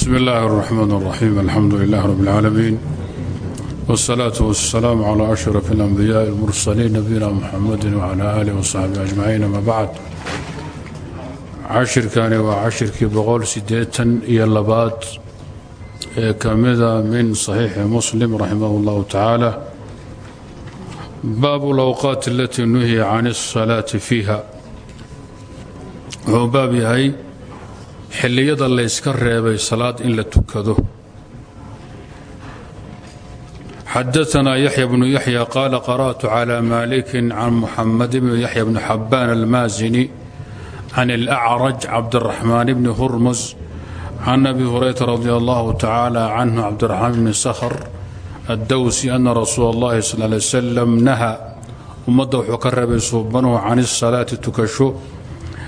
bsm اllahi الرحmn الرaxيim alxamdu لlah rb اlcaalamiin wالsalaaة wالsalaam عlى أشhrف الأnbiyaaءi الmursaliin nabiyina mxamadi وعlى alih وصaxbi أجmaciin ama bacd cashirkani waa cashirkii boqol sideetan iyo labaad ee ka mida min صaxiixi muslim raximah اllahu tacaala baabu اlawqaat alatii nuhiya can الsalaaةi fiiha wuxuu baab yahay xilliyada layska reebay salaad in la tukado xadaanaa yaxya bnu yaxya qaala qara'tu clى maliki can muxamed bni yaxya bni xabaan almaasini can اlأcraj cabdiraxmaan bni hurmus can abi hurayra radi allahu tacaala canhu cabdiraxmaan bni sakhr addowsi ana rasuula اllahi sal lay slam naha ummadda wuxuu ka reebay suubanuhu can الsalaati tukasho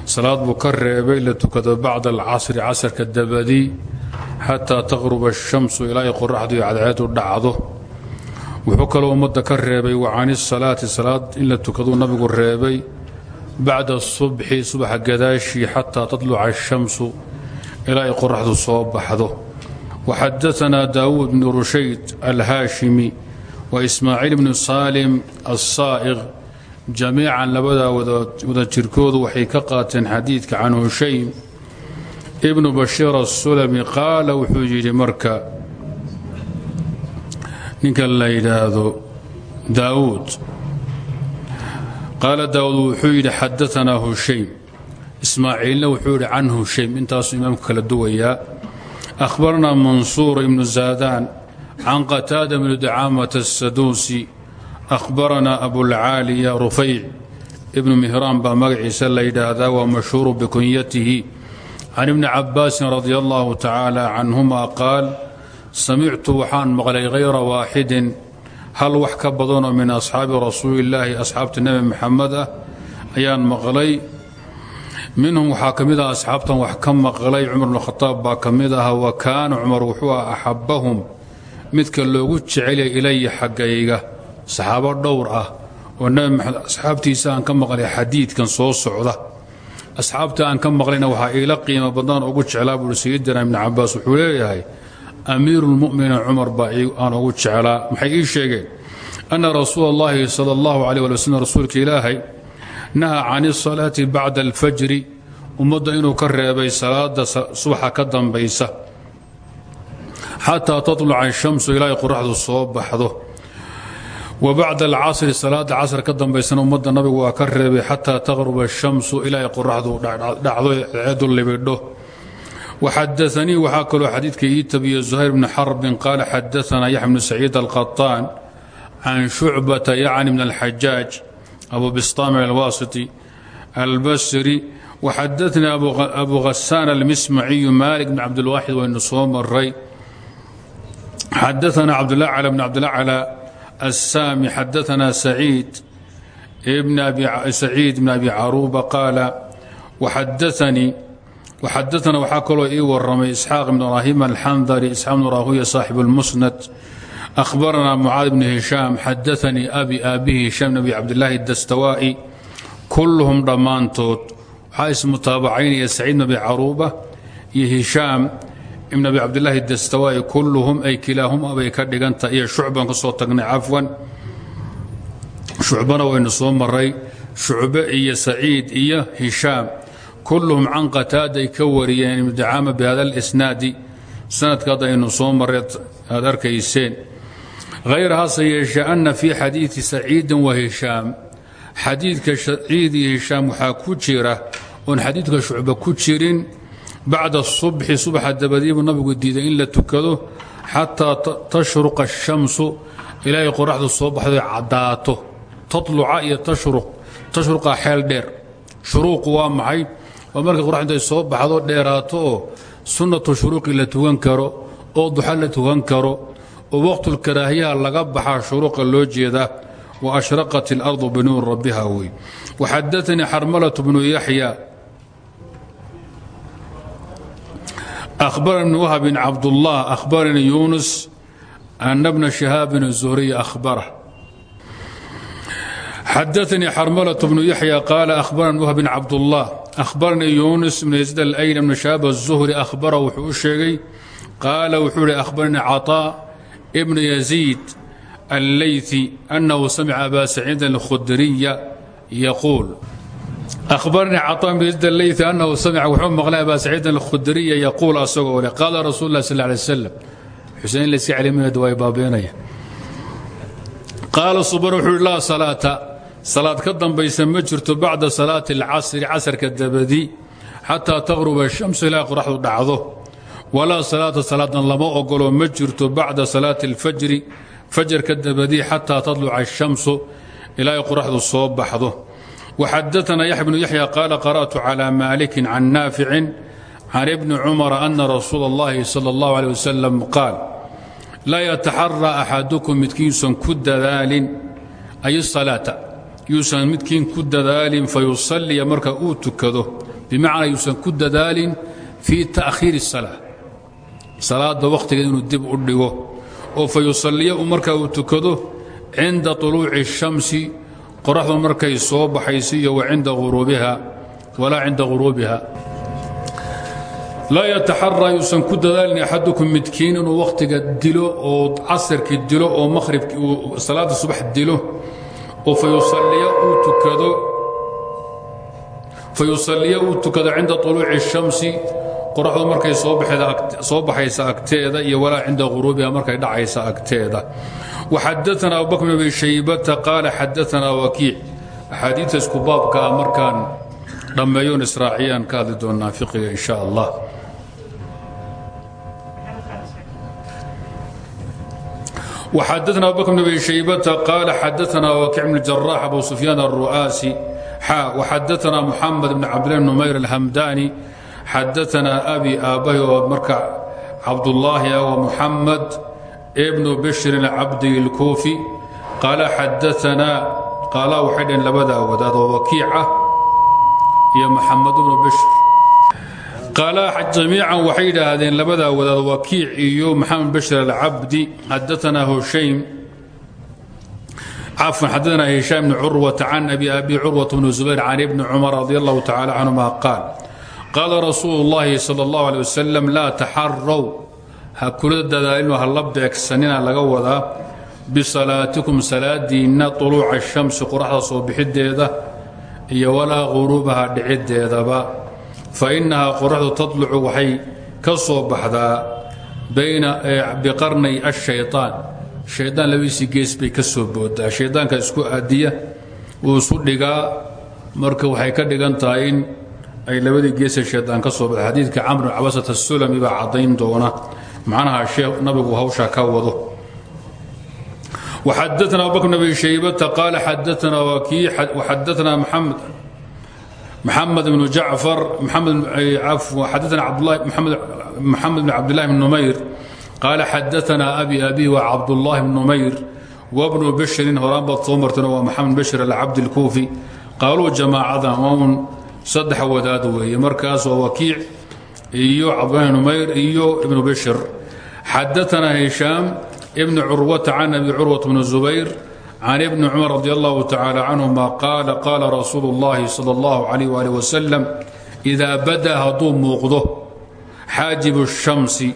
salaad buu ka reebay la tukado bacda alcasri casarka dabadii xataa taqruba ashamsu ilaa ay qoraxdu iyo cadceedu dhacdo. Wuxuu kaloo ummadda ka reebay wa cani salaati salaad in la tukaduu nabigu reebay bacda subxi subaxa gadaashii xataa tatluca ashamsu ilaa ay qoraxdu soo baxdo. Waxadaanaa daawuud bnu rushayd alhaashimi wa ismaaciil bnu saalim jamiican labadaa wada jirkoodu waxay ka qaateen xadiidka can hushaym ibnu bashiir asulami qaala wuxuu yidhi marka ninka la yidhaahdo daawuud. Qaala daawuud wuxuu yidhi xadaanaa hushaym. Ismaaciilna wuxuu yidhi can hushaym. Intaasuu imaamku kala duwayaa akhbarnaa mansuur ibnu zaadaan can qataada bni dacaamata asaduusi ahbaranaa abulcaaliya rufayc ibnu mihraan baa magaciisa la yidhaahdaa waa mashhuuru bikunyatihi can ibni cabaasin radi allahu tacaala canhuma qaal samictu waxaan maqlay hayra waaxidin hal wax ka badanoo min asxaabi rasuulillaahi asxaabta nebi maxamed ah ayaan maqlay minhum waxaa ka mid ah asxaabtan wax ka maqlay cumar bnu khataab baa ka mid aha wa kaana cumar wuxuu ah axabahum midka loogu jecelya ilaya xaggayga saxaabo dhowr ah oo nebi maxamed asxaabtiisa aan ka maqlay xadiidkan soo socda. Asxaabta aan ka maqlayna waxaa iila qiimo badnaan ugu jeclaa buui sayidina ibni cabaas wuxuu leeyahay amiiruulmu'miniin cumar baa aan ugu jeclaa. Maxay ii sheegeen? Anna rasuula allahi sala allahu caleh wali waslm rasuulka ilaahay naha can isalaati bacda alfajri ummadda inuu ka reebay salaada subaxa ka dambaysa xataa tatluca ashamsu ilaahay qoraxdu soo baxdo wa bacda alcasri salaada casr ka dambaysana ummadda nabigu waa ka reebay xataa taqruba ashamsu ilaa ay qoraxdu dhacdo ceedu libidho. Waxadaanii waxaa kaloo xadiidka ii tabiye zuhayr bni xarbin qaala xadaanaa yaxya bnu saciid alqaطaan can shucbata yacni bn alxajaaj abu bistaami alwaasiti albasri waxadaanii abu ghasaan almismaciyu malik bn cabdilwaaxid waynu soo maray. Xadaanaa cabdulacla bn cabdilacla السامي xadaثna سعيid بن أbi caruba qaala xadaثna waxaa kaloo ii waramay isxaaq بn ibrahim alxandri isxaaq bn rahuya صaaxib الmusnad أhbarana mucaad bn hishaam xadaثanii abi aabihi hishaam bn abi cabdilaahi الdastawaa'i kulluhum dhammaantood waxaa ismutaabacaynaya saciid bn abi caruba iyo hishaam ibn abi cabdilaahi dastawaa'i kulluhum ay kilaahuma bay ka dhiganta. Iyo shucban ka soo tagnay cafwan. Shucbana waynu soo maray shucbe iyo saciid iyo hishaam. Kulluhum can qataaday ka wariyeen ibnu dacaama bihada alisnaadi sanadka hadda aynu soo maray aad arkayseen. Hayra hase yeeshee ana fii xadiidi saciidin wa hishaam. Xadiidka iyo hishaam waxaa ku jira oon xadiidka shucbe ku jirin bacda subxi subaxa dabadiibu nabigu diiday in la tukado xataa tashruqa ashamsu ilaahay qoraxdu soo baxdo caddaato. Tatluca iyo tashruq tashruqa xeel dheer. Shuruuqu waa maxay? Waa markay qoraxdu intay soo baxdo dheeraato oo sunnatu shuruuqi la tugan karo oo duxa la tugan karo oo waqtulkaraahiyaha laga baxaa shuruuqa loo jeedaa wa ashraqat اlardu binuur rabbiha wey. Waxadaanii xarmalatu bnu yaxya أخبرني وهب بن عبد الله أخبرني يونس أن ابن شهاب الزهري أخبره حدثني حرملة بن يحيى قال أخبرني وهب بن عبد الله أخبرني يونس بن يزيد الأيل بن شهاب الزهري أخبره وxuu u sheegay قال wuxuu hi أخبرني عطاء بن يزيد الليثي أنه سمع أبا سعيد الخدري يقول أخبرني عطاء بن يزيد الليثي أنه سمع wuxuu maqlay أبا سعيد الخدري يقول asagoo le قال رsuل الله صلى اه عليه وسلم xusein layska celiminad waa baabeynaya qaala subr wuxuu hi laa salaata salaad ka dambaysa ma jirto bacda salaati اlcasri casarka dabadi xataa taqruba الshamsu ilaa qoraxdu dhacdo walaa salaata salaadna lama ogolo ma jirto bacda salaati اlfajri fajarka dabadi xataa tadluca الshamsu ilaa ay qoraxdu soo baxdo waxadaثna yaxya bnu yaxya qaala qara'tu calى maliki can naaficin can ibni cumara ana rasuula اllahi salى اllah alيه wasalam qaal laa yataxaraa axadukum midkiin yuusan ku dadaalin ay salaata yuusan midkiin ku dadaalin fayusaliya marka uu tukado bimacnaa yuusan ku dadaalin fii ta'khiiri الsalaa salaada wakhtigeed inuu dib u dhigo oo fayusaliya marka uu tukado cinda طuluuci الshamsi qoraxdu markay soo baxayso iyo wa cinda uruubiha walaa cinda guruubiha laa yataxaraa yuusan ku dadaalin axadukum midkiin inuu wakhtiga dilo oo casarkii dilo oo maqhribki uu salaada subax dilo oo fayusaliya uu tukado fayusaliya uu tukado cinda طuluuci الshamsi qoraxdu markay soo baxaysa agteeda iyo walaa cinda guruubiha markay dhacaysa agteeda waxadaana abubakr bn abi shaybata qaala xadaana wakiic axaadiita isku baabkaa markaan dhammeeyoon israaciyaan ka hadli doonaa fiqiga in sha allah وxadثna abu bكر بن abi شhaybة qال xadثna wkiع بن الجراح abu سفyاn الرu'اasي xا وxadثna محamed بن cabdالله بن نmayr xadaanaa abi aabbahi oo marka cabdulaahi ah wa muxamed ibnu bishrin cabdi ilkuufi qaala xadaanaa qaala waxay dhaheen labada wadaad oo wakiicah iyo maxamed ibnu bishr qaala jamiican waxay yidhaahdeen labadaa wadaad wakiic iyo maxamed bishir alcabdi xadaanaa hushaym cafan xadaanaa hishaam bni curwata can abi abi curwata bnu zubayr can ibni cumar radi allahu tacala canhuma qaal qaala rasuulu اllahi salى اllahu alيه wasalam laa taxarow ha kula dadaalino ha la beegsanina laga wadaa bisalaatikum salaadiinna طuluuca الshamsi qoraxda soo bixideeda iyo walaa guruubaha dhiciddeedaba fainahaa qoraxdu tadlucu waxay ka soo baxdaa biqarnay ashayطaan shaydaan labadiisii gees bay ka soo boodaa shaydaanka isku aadiya wuu isu dhigaa marka waxay ka dhigan tahay in ay labadii geesa shaydaan ka soo baxda xadiidka camr bin cabasat asulami baa caddayn doona. Macnaha sheekh nabigu hawshaa ka wado. Waxadaana abubakr bn abi shaybata qaala xadaana wakii waxadaana maxamed maxamed bnu jacfar xadaana maxamed bn cabdillahi bn numayr qaala xadaana abi abi wa cabdullahi bn numayr wabnu bishrin horaanbaad soo marteen waa maxamed bashir alcabdi lkuufi qaaluu jamaacadan saddex wadaad weeye. Markaas waa wakiic iyo cabdulahi numayr iyo ibnu bishir xadaanaa hishaam ibnu curwata can abi curwat bni zubayr can ibni cumar radi allahu tacaala canhuma qaala qaala rasuulu اllahi sal اllahu calayh wali wasalam idaa badaa hadduu muuqdo xaajibu shamsi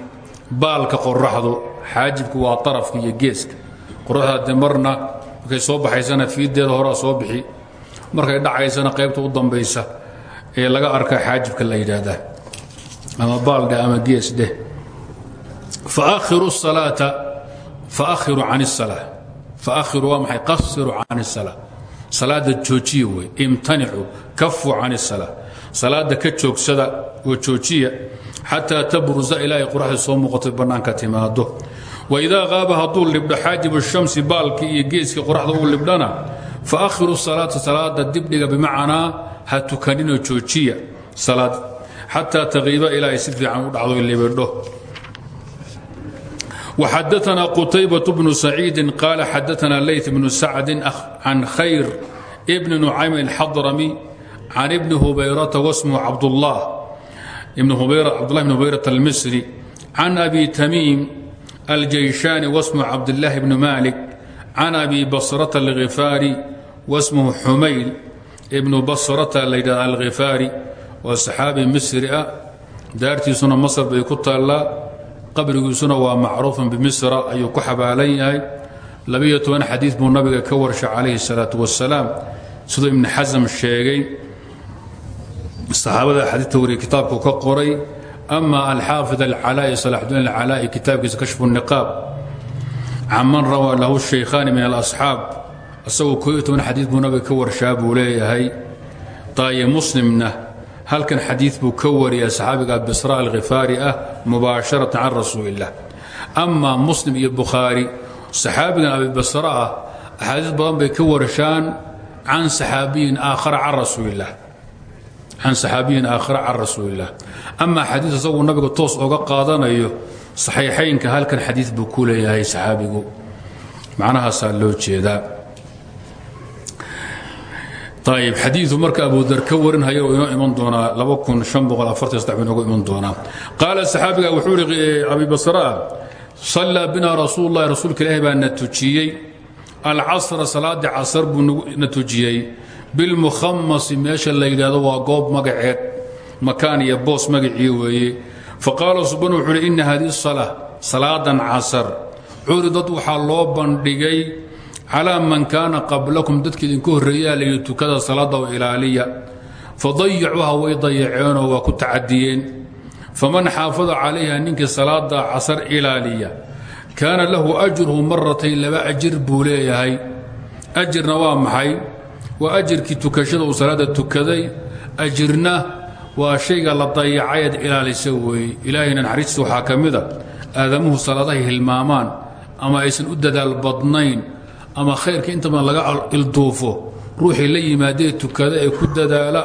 baalka qoraxdu xaajibku waa arafka iyo geeska. Qoraxda de marna soo baxaysana fiideeda horaa soo bixi. Markay dhacaysana qaybta u dambaysa ee laga arka xaajibka la yidhaahdaa ama baaldheh ama gees dheh faakhiru salaata faakhiru can الsalaa faakhiru waa maxay qasiru can الsalaa salaada joojiya wey imtanicu kafu can الsalaa salaada ka joogsada oo joojiya xataa tabruza ilaa ay qoraxda soo muuqato bannaanka timaado waidaa qaaba hadduu libdho xaajibu shamsi baalkii iyo geeskii qoraxda uu libdhana faakhiru salaata salaada dibdhiga bimacnaa ha tukaninoo joojiya salaad xataa taqiiba ilaa ay si fiican u dhacdo libidho وxadثna qتyبة بن سعيid qال xadثna layث بن سacد عن khayr بن نucaym الxضرمي عن بن هبيرة واسمه cabdالله cبدالله بن هبيرة المصري عن أbي تميم الجيشاني واسمه cabدالله بن مالك عن أbي بصرة الغفاarي ibnu basrata la yidhahda alkhifaari waa saxaabi misri ah. Daartiisuna masr bay ku taallaa. Qabrigiisuna waa macruufan bimisra ayuu ku xabaalan yahay. Labiyo toban xadiid buu nabiga ka warsha calayhi salaatu wasalaam siduu ibni xasam sheegay saxaabada xadiidka wariye kitaabku ka qoray ama alxaafid alcalaa'i salaxudiin alcalaa'i kitaabkiisa kashfu niqaab. Can man rawaa lahu shaykhaani min alasxaab isagoo koo iyo toban xadiid buu nabiga ka warshaa buu leeyahay. Daaye muslimna halkan xadiid buu ka wariya saxaabiga bisra alkhifaari ah mubaasharatan can rasuuliillah amaa muslim iyo bukhaari saxaabigan abibasra ah axaadiis badan bay ka warshaan can saxaabiyin aakhara can rasuuliillah can saxaabiyin aakhira can rasuuliillah amaa xadiid isaguu nabiga toos oga qaadanayo saxiixaynka halkan xadiid buu ku leeyahay saxaabigu. Macnahaasaa loo jeedaa ayb xadiiu marka abudar ka warinhaya oo inoo iman doonaa inoogu iman doonaa qaala saxaabiga wuxuu ihi abibasraa sallaa bina rasuul lahi rasuulka ilaahi baa na tujiyey alcasra salaadii casar buu na tujiyey bilmukhamasi meesha la yidhaahdo waa goob magaceed makaan iyo boos magacii weeye faqaala subanu wuxuu uhi ina hadihi sala salaadan casar curidad waxaa loo bandhigay calaa man kaana qablakum dadka idinku horreeyaa layidhi tukada salaada oo ilaaliya. Fadayacuuha way dayaceenoo waa ku tacadiyeen. Faman xaafada calayha ninkii salaada casar ilaaliya. Kaana lahu ajruhu maratayn laba ajir buu leeyahay. Ajirna waa maxay? Waa ajirkii tukashada uu salaada tukaday. Ajirna waa shayga la dayacayeed ilaalisa weeye ilaahayna naxariista waxaa ka mida aadamuhu salaadahay hilmaamaan ama aysan u dadaal badnayn ama khayrka inta badan laga ilduufo ruuxii la yimaadee tukada ee ku dadaala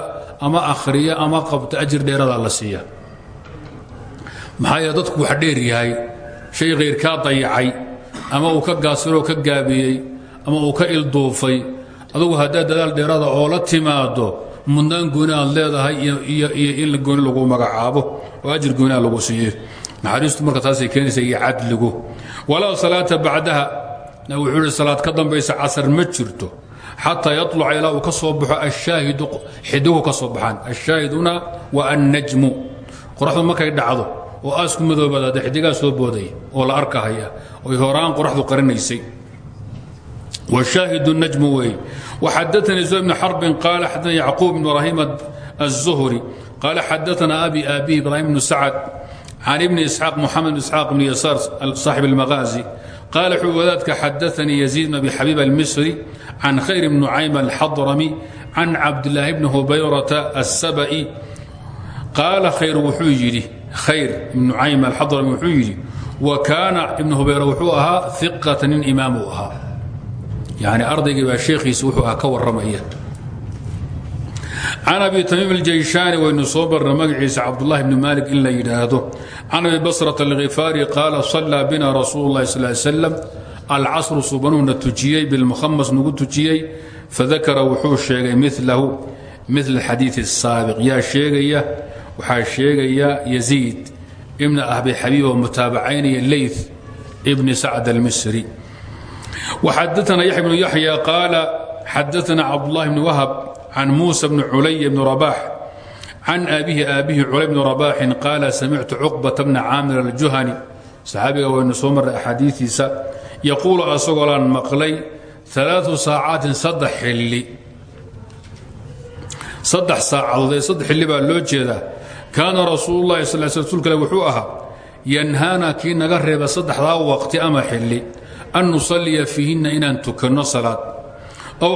ama akhriya ama qabta ajir dheeradaa la siiya. Maxaa dadku wax dheer yahay. Shay khayrkaa dayacay ama uu ka gaasiroo ka gaabiyey ama uu ka ilduufay. Adugu haddaad dadaal dheerada oo la timaado mudnaan gooni aad leedahay iyo in gooni lagu magacaabo oo ajir gooni lagu siiye naxariistu marka taasay keenaysa iyo cadligu. Walaa salaata bacdaha wuxuu ihi salaad ka dambaysa casar ma jirto. Xataa yaluca ilaa uu ka soo baxo ashaahidu xidigu ka soo baxaan. Ashaahiduna waa annajmu. Markay dhacdo oo aasku madoobaada xidigaa soo booday oo la arkahaya oy horaan qoraxdu qarinaysay. Wshaahidu najmu weeye wxadaanii zuhayr bn xarbin qaala xadaana yacquub bn ibraahim aلzuhri qaala xadaana abi aabihi ibraahim bnu sacad can ibni isxaaq muxamed bn isxaaq bni yasaar saaxib qaal wxuu wadaadka xadaanii yziid bn abi xabiib almisri can khayr bn nucaym alxadrami can cabdilaahi bni hubayrata asabai qaala khayr wuxuu yidhi khayr ibn nucaym alxadrami wuxuu yidhi wa kaana ibnu hubayra wuxuu ahaa iqata nin imaam uu ahaa yani ardaygii baa sheekhiisa wuxuu ah ka warramaya can abi tamiim اljayشhaani waynu soo barna magaciisa cabdulahi bni malik in la yidhaahdo can abi basrة اlkhifaari qaala صalaa bina rasuul اlahi sal slam alcasru subanuhna tujiyey bilmukhamas nagu tujiyey fadakara wuxuu sheegay milahu mil xadiiث الsaabiq yaa sheegaya waxaa sheegaya yaziid ibna abi xabiib oo mutaabacaynaya leyth ibni sacd almisri waxadaana yaxya bnu yaxya qaala xadaana cabdulahi bni wahab can muusa bni culay bni rabax can aabihi aabihi culay bni rabaxin qaala samictu cuqbata bna caamir aljuhani saxaabiga waynu soo marray axaadiiiisa yaquulu asagoo laan maqlay alaau saacaatin saddex xilli saddex saacadood ee saddex xilli baa loo jeedaa kaana rasuulu llahi sal sl rsulka ale wuxuu ahaa yanhaana kii naga reeba saddexdaa waqti ama xilli an nusalliya fiihinna inaan tukanno salaad ow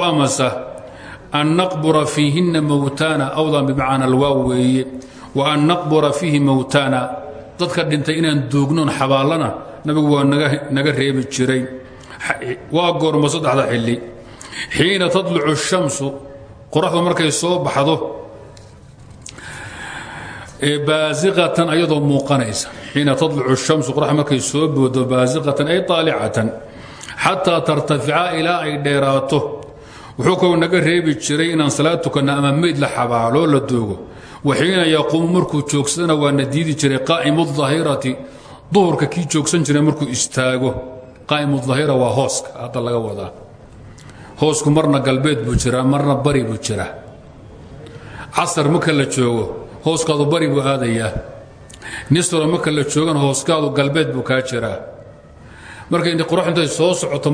an naqbura fiihinna mowtaana awdan bimacna alwaaw weeye wa an naqbura fiihi mowtaana dadka dhintay inaan duugnoon xabaallana nabigu waa naga reebi jiray waa goormo saddexda xilli xiina tadlucu shamsu qoraxdu markay soo baxdo baasiqatan ayadoo muuqanaysa xiina tadlucu shamsu qorax markay soo boodo baasiqatan ay aalicatan xataa tartafica ilaa ay dheeraato wuxuu kaloo naga reebi jiray inaan salaad tukanno ama meyd la xabaaloo la doogo. Waxiina yaquumu markuu joogsadana waa na diidi jiray qaa'imu daahirati duhurka kii joogsan jiray markuu istaago. Qaa'imu daahira waa hooska hadda laga wadaa hoosku marna galbeed buu jiraa marna bari buu jiraa. Casar marka la joogo hooskaadu bari buu aadayaa. Nisro marka la joogan hooskaadu galbeed buu kaa jiraa marka int qorax intay soo socoto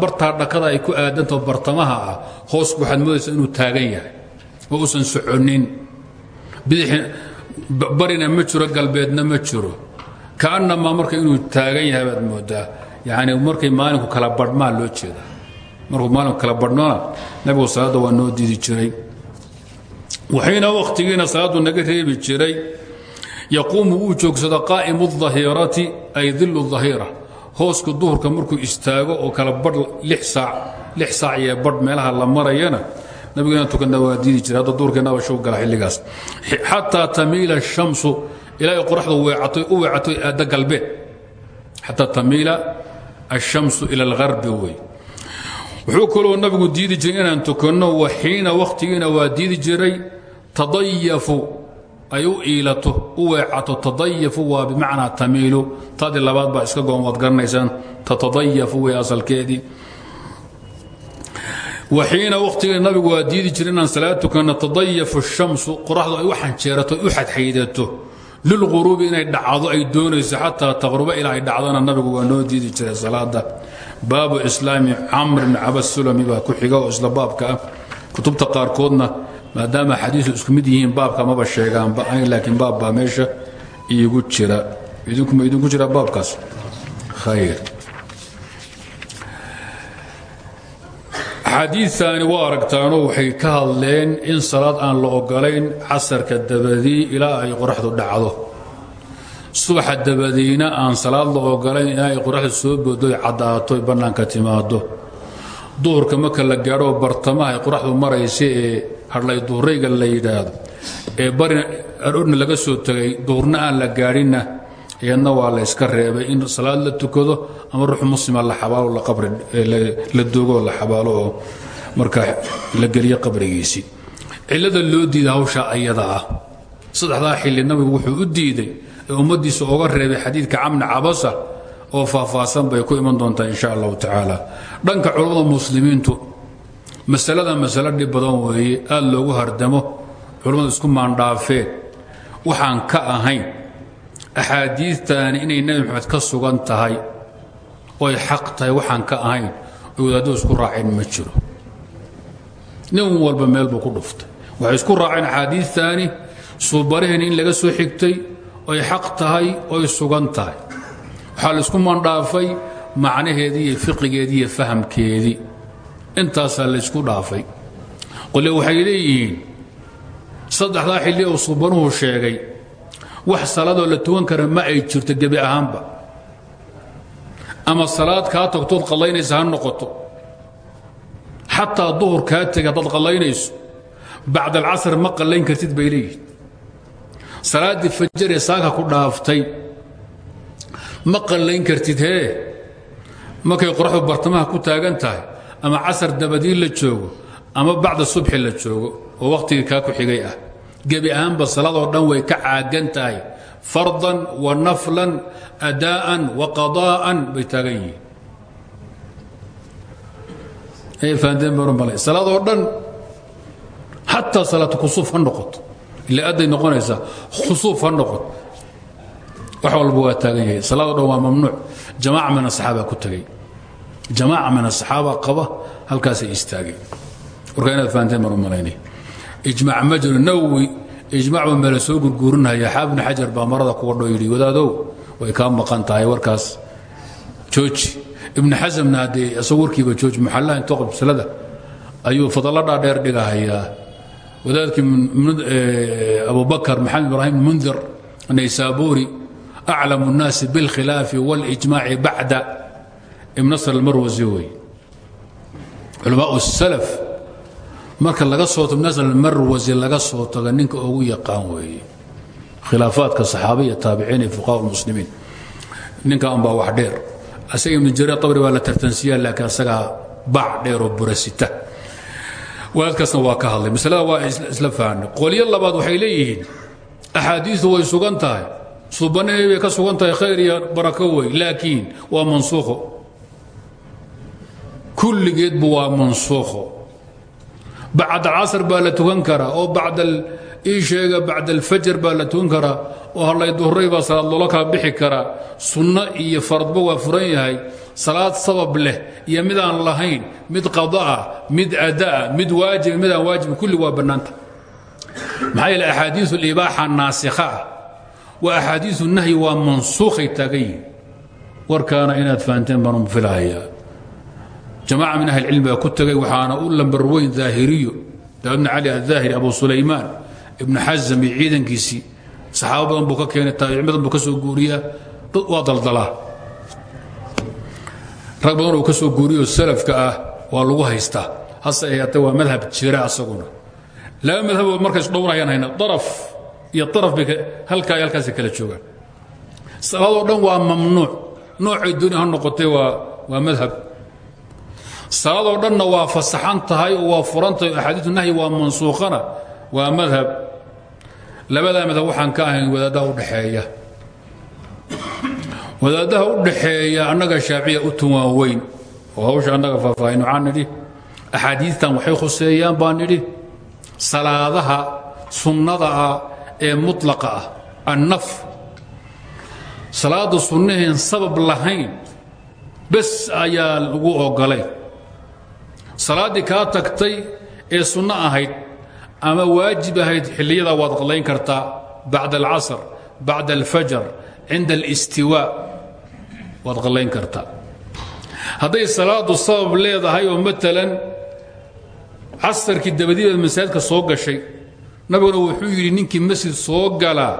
bartaa dhakada ay ku aadantaho bartamaha ah hoosku waxaad moodaysa inuu taagan yahay oo uusan soconin barina ma jiro galbeedna ma jiro kaannamaa marka inuu taagan yahay baad moodaa yani markay maalinku kala badhmaa loo jeedaa markuu maalinku kala badhmana nabigu salaadda waa noo diidi jiray waxayna wakhtigiina salaaddu naga reebi jiray yaquumu uu joogsado qaa'imu الظahiirati ay dilu الظahiira hoosku duhurka markuu istaago oo kala badh lix saac iyo badh meelaha la marayana nabigeena tukana waa diidi jira hadda duurkeennaba shug gala xilligaas. Xataa tamiila shamsu ilaahay qoraxdu weecatoy u weecatoy aadda galbeed. Xataa tamiila ashamsu ila alharbi wey. Wuxuu kaloo nabigu diidi jiray inaan tukanno waxiina wakhtigiina waa diidi jiray tadayafu ay u iilato u weecato tadayafu waa bimacnaa tamiilu. Tadii labaad baa iska goon waad garanaysaan tatadayafu wey asalkeedii. Waxiina wakhtigiina nabigu waa diidi jiray inaan salaad tukanno tadayafu الshamsu qoraxdu ay u xanjeerato u xadxaydato lilquruubi inay dhacdo ay doonayso xataa taqruba ilaa ay dhacdana nabigu waa noo diidi jiray salaada baabu islaami camr bn cabas sulami baa ku xiga oo isla baabka ah. Kutubta qaarkoodna maadaama xadiisu isku mid yihiin baabka maba sheegaanba laakiin baab baa meesha iigu jira. Idinkuma idinku jira baabkaas? Khayr. Xadiiثani waa aragtaanoo waxay ka hadleen in salaad aan la ogolayn casarka dabadii ilaa ay qoraxdu dhacdo. Subaxa dabadiina aan salaad la ogolayn ilaa ay qoraxdu soo boodo caddaato bannaanka timaado duhurka marka la gaadho bartamaha ay qoraxdu maraysa hadhlay duhurayga la yidhaahdo. Ee bari aroorna laga soo tegay duhurna aan la gaadhinna iyadna waa la yska reebay in salaad la tukado ama ruux muslima la xabaalo la doogoo la xabaalo oo la geliyo qabrigiisii cillada loo diida hawsha ayada ah. Saddexdaa xilli nabigu wuxuu u diiday ee ummaddiisa oga reebay xadiidka camni cabasa oo faahfaahsan bay ku iman doontaa insha allahu tacaala. Dhanka culammada muslimiintu masalada masalo dhib badan weeye aad loogu hardamo culammadu isku maandhaafeen waxaan ka ahayn axaadiidtaani inay nebi maxamed ka sugan tahay oy xaq tahay waxaan ka ahayn oy wadaaddu isku raaceen ma jiro. Nin walba meel buu ku dhuftay. Waxay isku raaceen axaadiidtaani suubaraheen in laga soo xigtay oy xaq tahay oy sugan tahay. Waxaa la isku mandhaafay macnaheedii iyo fiqigeedii iyo fahamkeedii intaasaa la ysku dhaafay. Qole waxay leeyihiin saddexdaa xilli uu suubanuhu sheegay wax salaadoo la tugan kara ma ay jirto gebi ahaanba. Ama salaad kaa tagtood qallaynaysa ha noqoto. Xataa duhur kaa tega haddaad qallaynayso bacd alcasr ma qallayn kartid bay leeyihiin salaaddii fajaree saaka ku dhaaftay ma qallayn kartid hee? Markay qoraxdu bartamaha ku taagan tahay ama casar dabadii la joogo ama bacda subxi la joogo oo wakhtigii kaa ku xigay ah. Gebi ahaanba salaadoo dhan way ka caagan fardan wa naflan adaa'an wa qadaa'an bay taagan yihiin. Salaadoo dhan xataa salaatu kusuuf ha noqoto ila adday noqonaysaa khusuuf ha noqoto wax walba waa taagan yahay. Salaadoo dhan waa mamnuuc. Jamaaca min asaxaaba ku tegey jamaaca min asaxaaba qaba halkaasay istaageen warkaa inaad fahanteen baan u malaynaya ijmaac ma jiro nawowi ijmaac baa meela soo gurguurinaya xaabni xajar baa marada kuga dho yidhi wadaadow way kaa maqan tahay warkaas jooji ibnu xasamna haddee isagoo warkiiba jooji muxallaha intoo qabsalada ayuu fadallo dhaadheer dhigahayaa wadaadkii abubakar maxamed ibraahim mundir naysaabuuri aclamu الnaasi biاlkhilaafi wاlijmaaci bacda ibn nasr almarwasi wey culamaa الsalaf marka laga soo tago nasr almarwasi laga soo tago ninka ugu yaqaan weeye khilaafaadka saxaabiya taabiciin iyo fuqaha muslimiin. Ninka anbaa wax dheer. Asaga ibnu jariir abri baa la tartansiiya laakiin asagaa bac dheeroo burasita. Wadaadkaasna waa ka hadlay. Masalada waa isla fahanay qolyo labaad waxay leeyihiin axaadiistu way sugan tahay. Subanahey bay ka sugan tahay khayr iyo barako wey laakiin waa mansuukho kulligeedbu waa mansuukho. Bacd alcasr baa la tukan karaa oo bacd ii sheega bacda alfajar baa la tukan karaa oo hallay duhray baa salaad loola kala bixi karaa. Sunno iyo faradba waa furan yahay. Salaad sabab leh iyo mid aan lahayn mid qada'a mid ada'a mid waajiba mid aan waajibin kulli waa bannaanta. Maxaa yeele axaadiiu libaaxa naasikha ah. Wa axaadiiu nahyi waa mansuukhay taagan yihiin warkaana inaad fahanteen baan filahaya jamaaca min ahli cilmi baa ku tegay waxaana u lambar weyn daahiriyo ibn cali aلظaahiri abu sulaymaan ibn xazam iyo ciidankiisii. Saxaabo badan buu ka keenay taabicin badan buu ka soo guuriyaa. Waa daldalaa rag badan uu ka soo guuriyo salafka ah waa lagu haystaa hase ahaatee waa madhab jira asaguna. Laba madhaboo markays dhowrayaan hayna daraf iyo daraf bay halkaa iyo halkaasay kala joogaan. Salaadoo dhan waa mamnuuc. Noocay dooni ha noqotay waa waa madhab salaadoo dhanna waa fasaxan tahay oo waa furan tahay o axaadiiu nahyi waa mansuukhana waa madhab. Labadaa madhab waxaan ka ahayn wadaaddaha udhaxeeya wadaaddaha u dhaxeeya annaga shaaciya u tuwaan weyn. Oo hawsha annaga faahfaahin waxaan nidhi axaadiistan waxay khuseeyaan baan nidhi salaadaha sunnada ah ee mutlaqa ah annaf. Salaadda sunnaheen sabab lahayn bes ayaa lagu ogolay salaaddii kaa tagtay ee sunno ahayd ama waajib ahayd xilliyadaa waad qadlayn kartaa bacda alcasr bacda alfajar cinda alistiwaa waad qadlayn kartaa. Hadday salaaddu sabab leedahay oo maalan casarkii dabadiibaad masaajidka soo gashay nabiguna wuxuu yidhi ninkii masjid soo galaa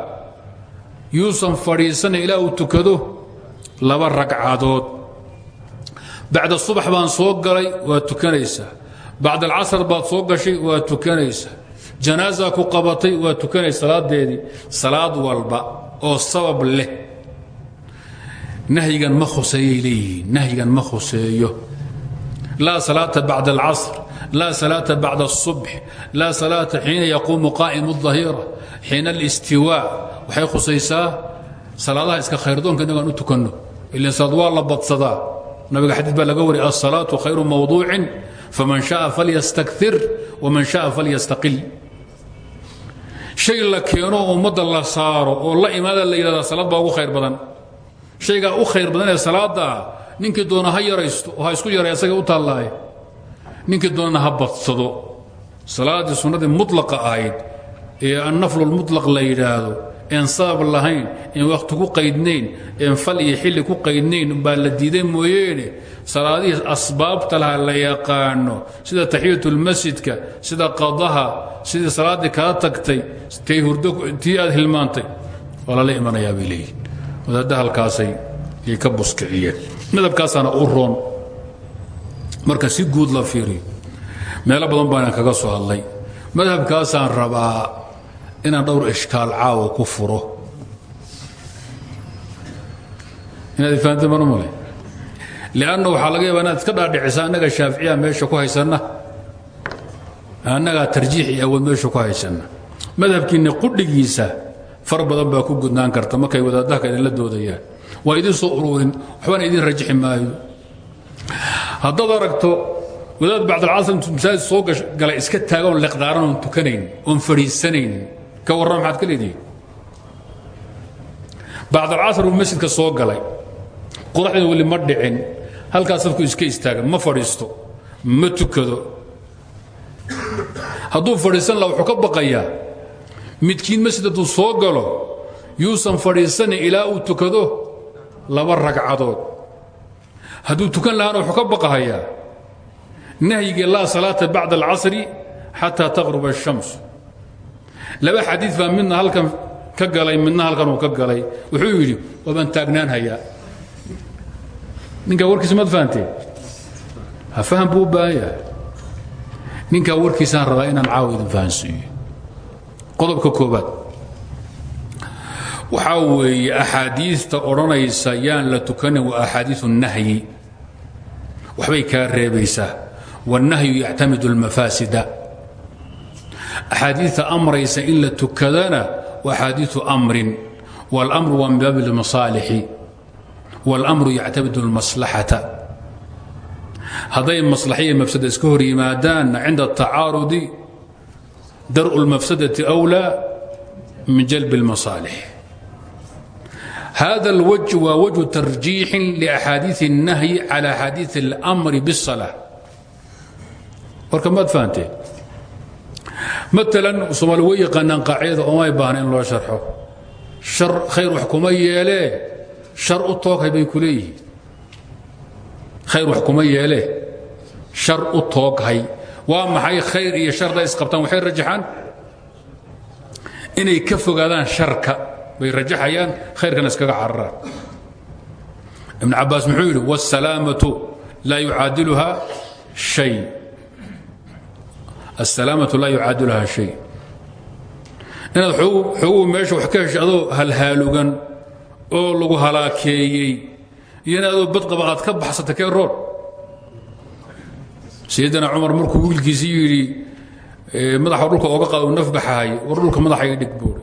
yuusan fadhiisana ilaa uu tukado laba ragcadood bacda subax baan soo galay waa tukanaysaa bacda alcasr baad soo gashay waa tukanaysaa janaaza ku qabatay waa tukanaysa salaadeedii salaad walba oo sabab leh nahyigan ma khuseeyay leeyihiin nahyigan ma khuseeyo laa salaata bacda alcasr laa salaata bacda الصubx laa salaata xiina yaquumu qaa'imu الظahiira xiina اlistiwaa waxay khusaysaa salaadaha iska khayrdoonka inagaan u tukanno ilan salaad waa la badsadaa nabiga xadiid baa laga wariyay alsalaatu khayru mawduucin faman shaءa falyastakir waman shaءa falyastaqil. Shay la keeno ummadda la saaro oo la imaada la yidhahda salaad baa ugu khayr badan. Shaygaa u khayr badan ee salaadda ah doona ha yaraysto oo ha isku yaray u taallaaye ninkii doonana ha badsado. Salaaddii sunnadii mutlaqa ahayd ee annaflulmutlaq la yidhaahdo een sabab lahayn een wakhti ku qaydnayn een fal iyo xilli ku qaydnayn baa la diiday mooyeene. Salaadihii asbaabta laha la yaqaano sida taxiyatulmasjidka sida qadaha sidii salaaddii kaa tagtay tay hurdo tii aad hilmaantay. Waa lala imanayaa bay leeyihiin halkaasay yay ka buskiciyeen. Madabkaasaana u roon. Marka si guud la fiiriyo. Meelo badan baan kaga soo hadlay. Madhabkaasaan rabaa inaan dhowr ishkaal caawa ku furo. Inaad u malay lianna waxaa laga yaabaa inaad iska dhaadhicisa annaga shaaficiya meesha ku haysanna. Annagaa tarjiix iyo awood meesha ku haysanna. Madhabkiinna qudhigiisa far badan baa ku gudnaan karta markay wadaadahka idinla doodayaan. Waa idin soo ururin waxbana idin rajixi maayo. Haddaad aragto wadaad bacdalcasr intuu masaajid soo galay iska taaga oon leqdaaran oon tukanayn oon fadhiisanayn ka warran maxaad ka leedihi bacdalcasr uu masjidka soo galay. Qoraxdeeda weli ma dhicin. Halkaas safku iska istaaga ma fadhiisto ma tukado. Hadduu fadhiisan laha wuxuu ka baqayaa midkiin masjid soo galo yuusan fadhiisanin ilaa uu tukado laba ragcadood. Hadduu tukan lahaana wuxuu ka baqahayaa nahyigii laa salaata bacda alcasri xataa taqruba الshams laba xadiid baa midna halkan ka galay midna halkan uu ka galay. Wuxuu yidhi waabaan taagnaan hayaa. Ninkaa warkiisa maad fahanteen ha faham buu u baahan yahay rabaa inaan caawa idin qodobka koobaad waxaa weeye axaadiista odhanaysa yaan la tukanin waa axaadiiu nahyi. Waxbay kaa reebaysaa. Wاnnahyu yactamidu اlmafaasida axaadiita amraysa in la tukadana waa axaadiiu amrin wاlmru waa min baabi اlmasaalixi wاlmru yactamidu اlmaslaxata hadday maslaxiya mafsada iska hor yimaadaanna cinda الtacaarudi dar'u اlmafsadati أwlى min jalb اlmasaalix hada اlwجه waa wجه tarjiixi لأxaadiiث الnahyi calى axaadiiث اlأmri bالصلاة warka maad fahanteen maalan soomaali way yaqaanaan qaacidada oomay baahna in loo sharxo. Shar khayr wax shar u tooghay bay ku khayr wax shar u tooghay waa maxay khayr iyo sharda isqabtaan? Waxay rajaxaan? Inay ka fogaadaan sharka bay rajaxayaan khayrkana iskaga cararaan ibn cabbaas muxuu yidhi wاsalaamatu laa yucaadiluha shay asalaamatu laa yucaadiluha shay. Inaad xooguhu meesha wax ka heshay adoo halhaalugan oo lagu halaakeeyey iyo in adoo badqaba aad ka baxsata kee roon. Sayidina cumar markuu wiilkiisii yidhi madaxa dhulka oga qaad uu nafbaxahay war dhulka madaxayga dhig buuri.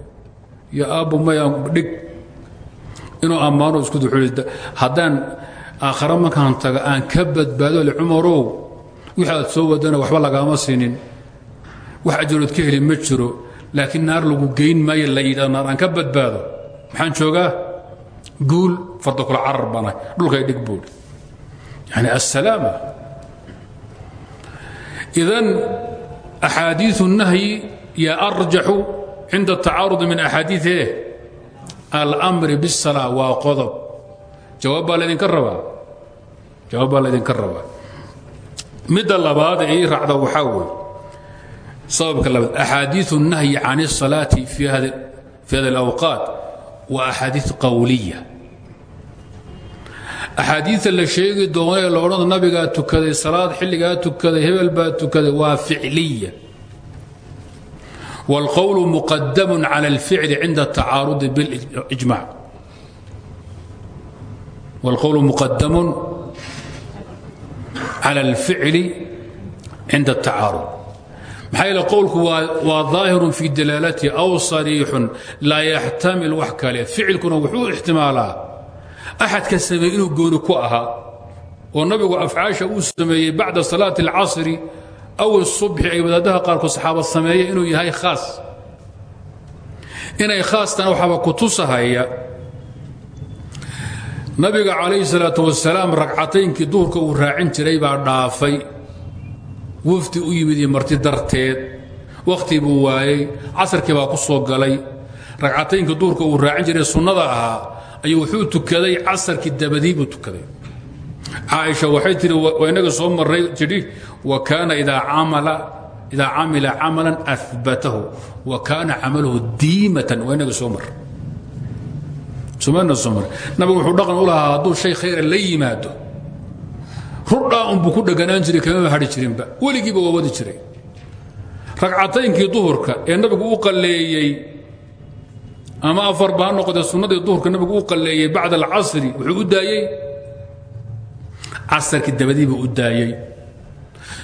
Iyo aabbu maya dhig. Inuu ammaano isku duxuli haddaan aakhare markaan taga aan ka badbaado le cumarow wixii aad soo wadana waxba lagaama siinin wax ajarood ka heli ma jiro laakiin naar lagu geyn maayo la yidhado naar aan ka badbaado maxaan joogaa? Guul farda kula carar banahay dhulkay dhig buudhi yani assalaama idan axaadiiu nahyi yaa arjaxu cinda atacaarudi min axaadiiee almri bisalaa waa qodob. Jawaab baa laydinka rabaa? Jawaab baa laydinka rabaa. Midda labaad ee ii raacda weeye sababka labaad axaadiiu الnahyi can الsalaaةi fi hada اlawqaat waa axaadiiث qowliya axaadiia la sheegi doono ee la odhan nabigaa tukaday salaad xilligaa tukaday hebel baa tukaday waa ficliya wاlqowl muqadam calى اlficli cinda الtacaarudi biاlijmac wاlqowl muqadamu calى اlficli cinda الtacaarud maxaa yeele qowlku waa daahirun fii dalaalati aw sariixun laa yaxtamil wax kale. Ficilkuna wuxuu ixtimaalaa axadka sameeye inuu gooni ku ahaa oo nabigu afcaasha uu sameeyey bacda salaati اlcasri aw subxi ay wadaadaha qaarkood saxaaba sameeye inuu yahay khaas. Inay khaastan waxaaba kutusahaya nabiga calayh salaat wasalaam ragcataynkii duhurka uu raacin jiray baa dhaafay wafdi u yimid iyo marti darteed. Wakhti buu waayey casarkii baa ku soo galay. Ragcataynkii duhurka uu raacin jiray sunnada ahaa ayuu wuxuu tukaday casarkii dabadii buu tukaday. Caaisha waxay tihi waa inaga soo maray tidhi wa kaana idaa camila camalan abatahu wa kaana camaluhu diimatan. Waa inaga soo mar sumayna soo mar nabigu wuxuu dhaqan u lahaa hadduu shay khayra la yimaado rudhaa unbuu ku dheganaan jiray kamama hadhi jirinba weligiiba waa wadi jiray. Ragcataynkii duhurka ee nabigu u qalleeyey ama afarba ha noqotee sunnadii duhurka nabigu u qalleeyey bacda alcasri wuxuu u daayey. Casarkii dabadiibuu u daayey.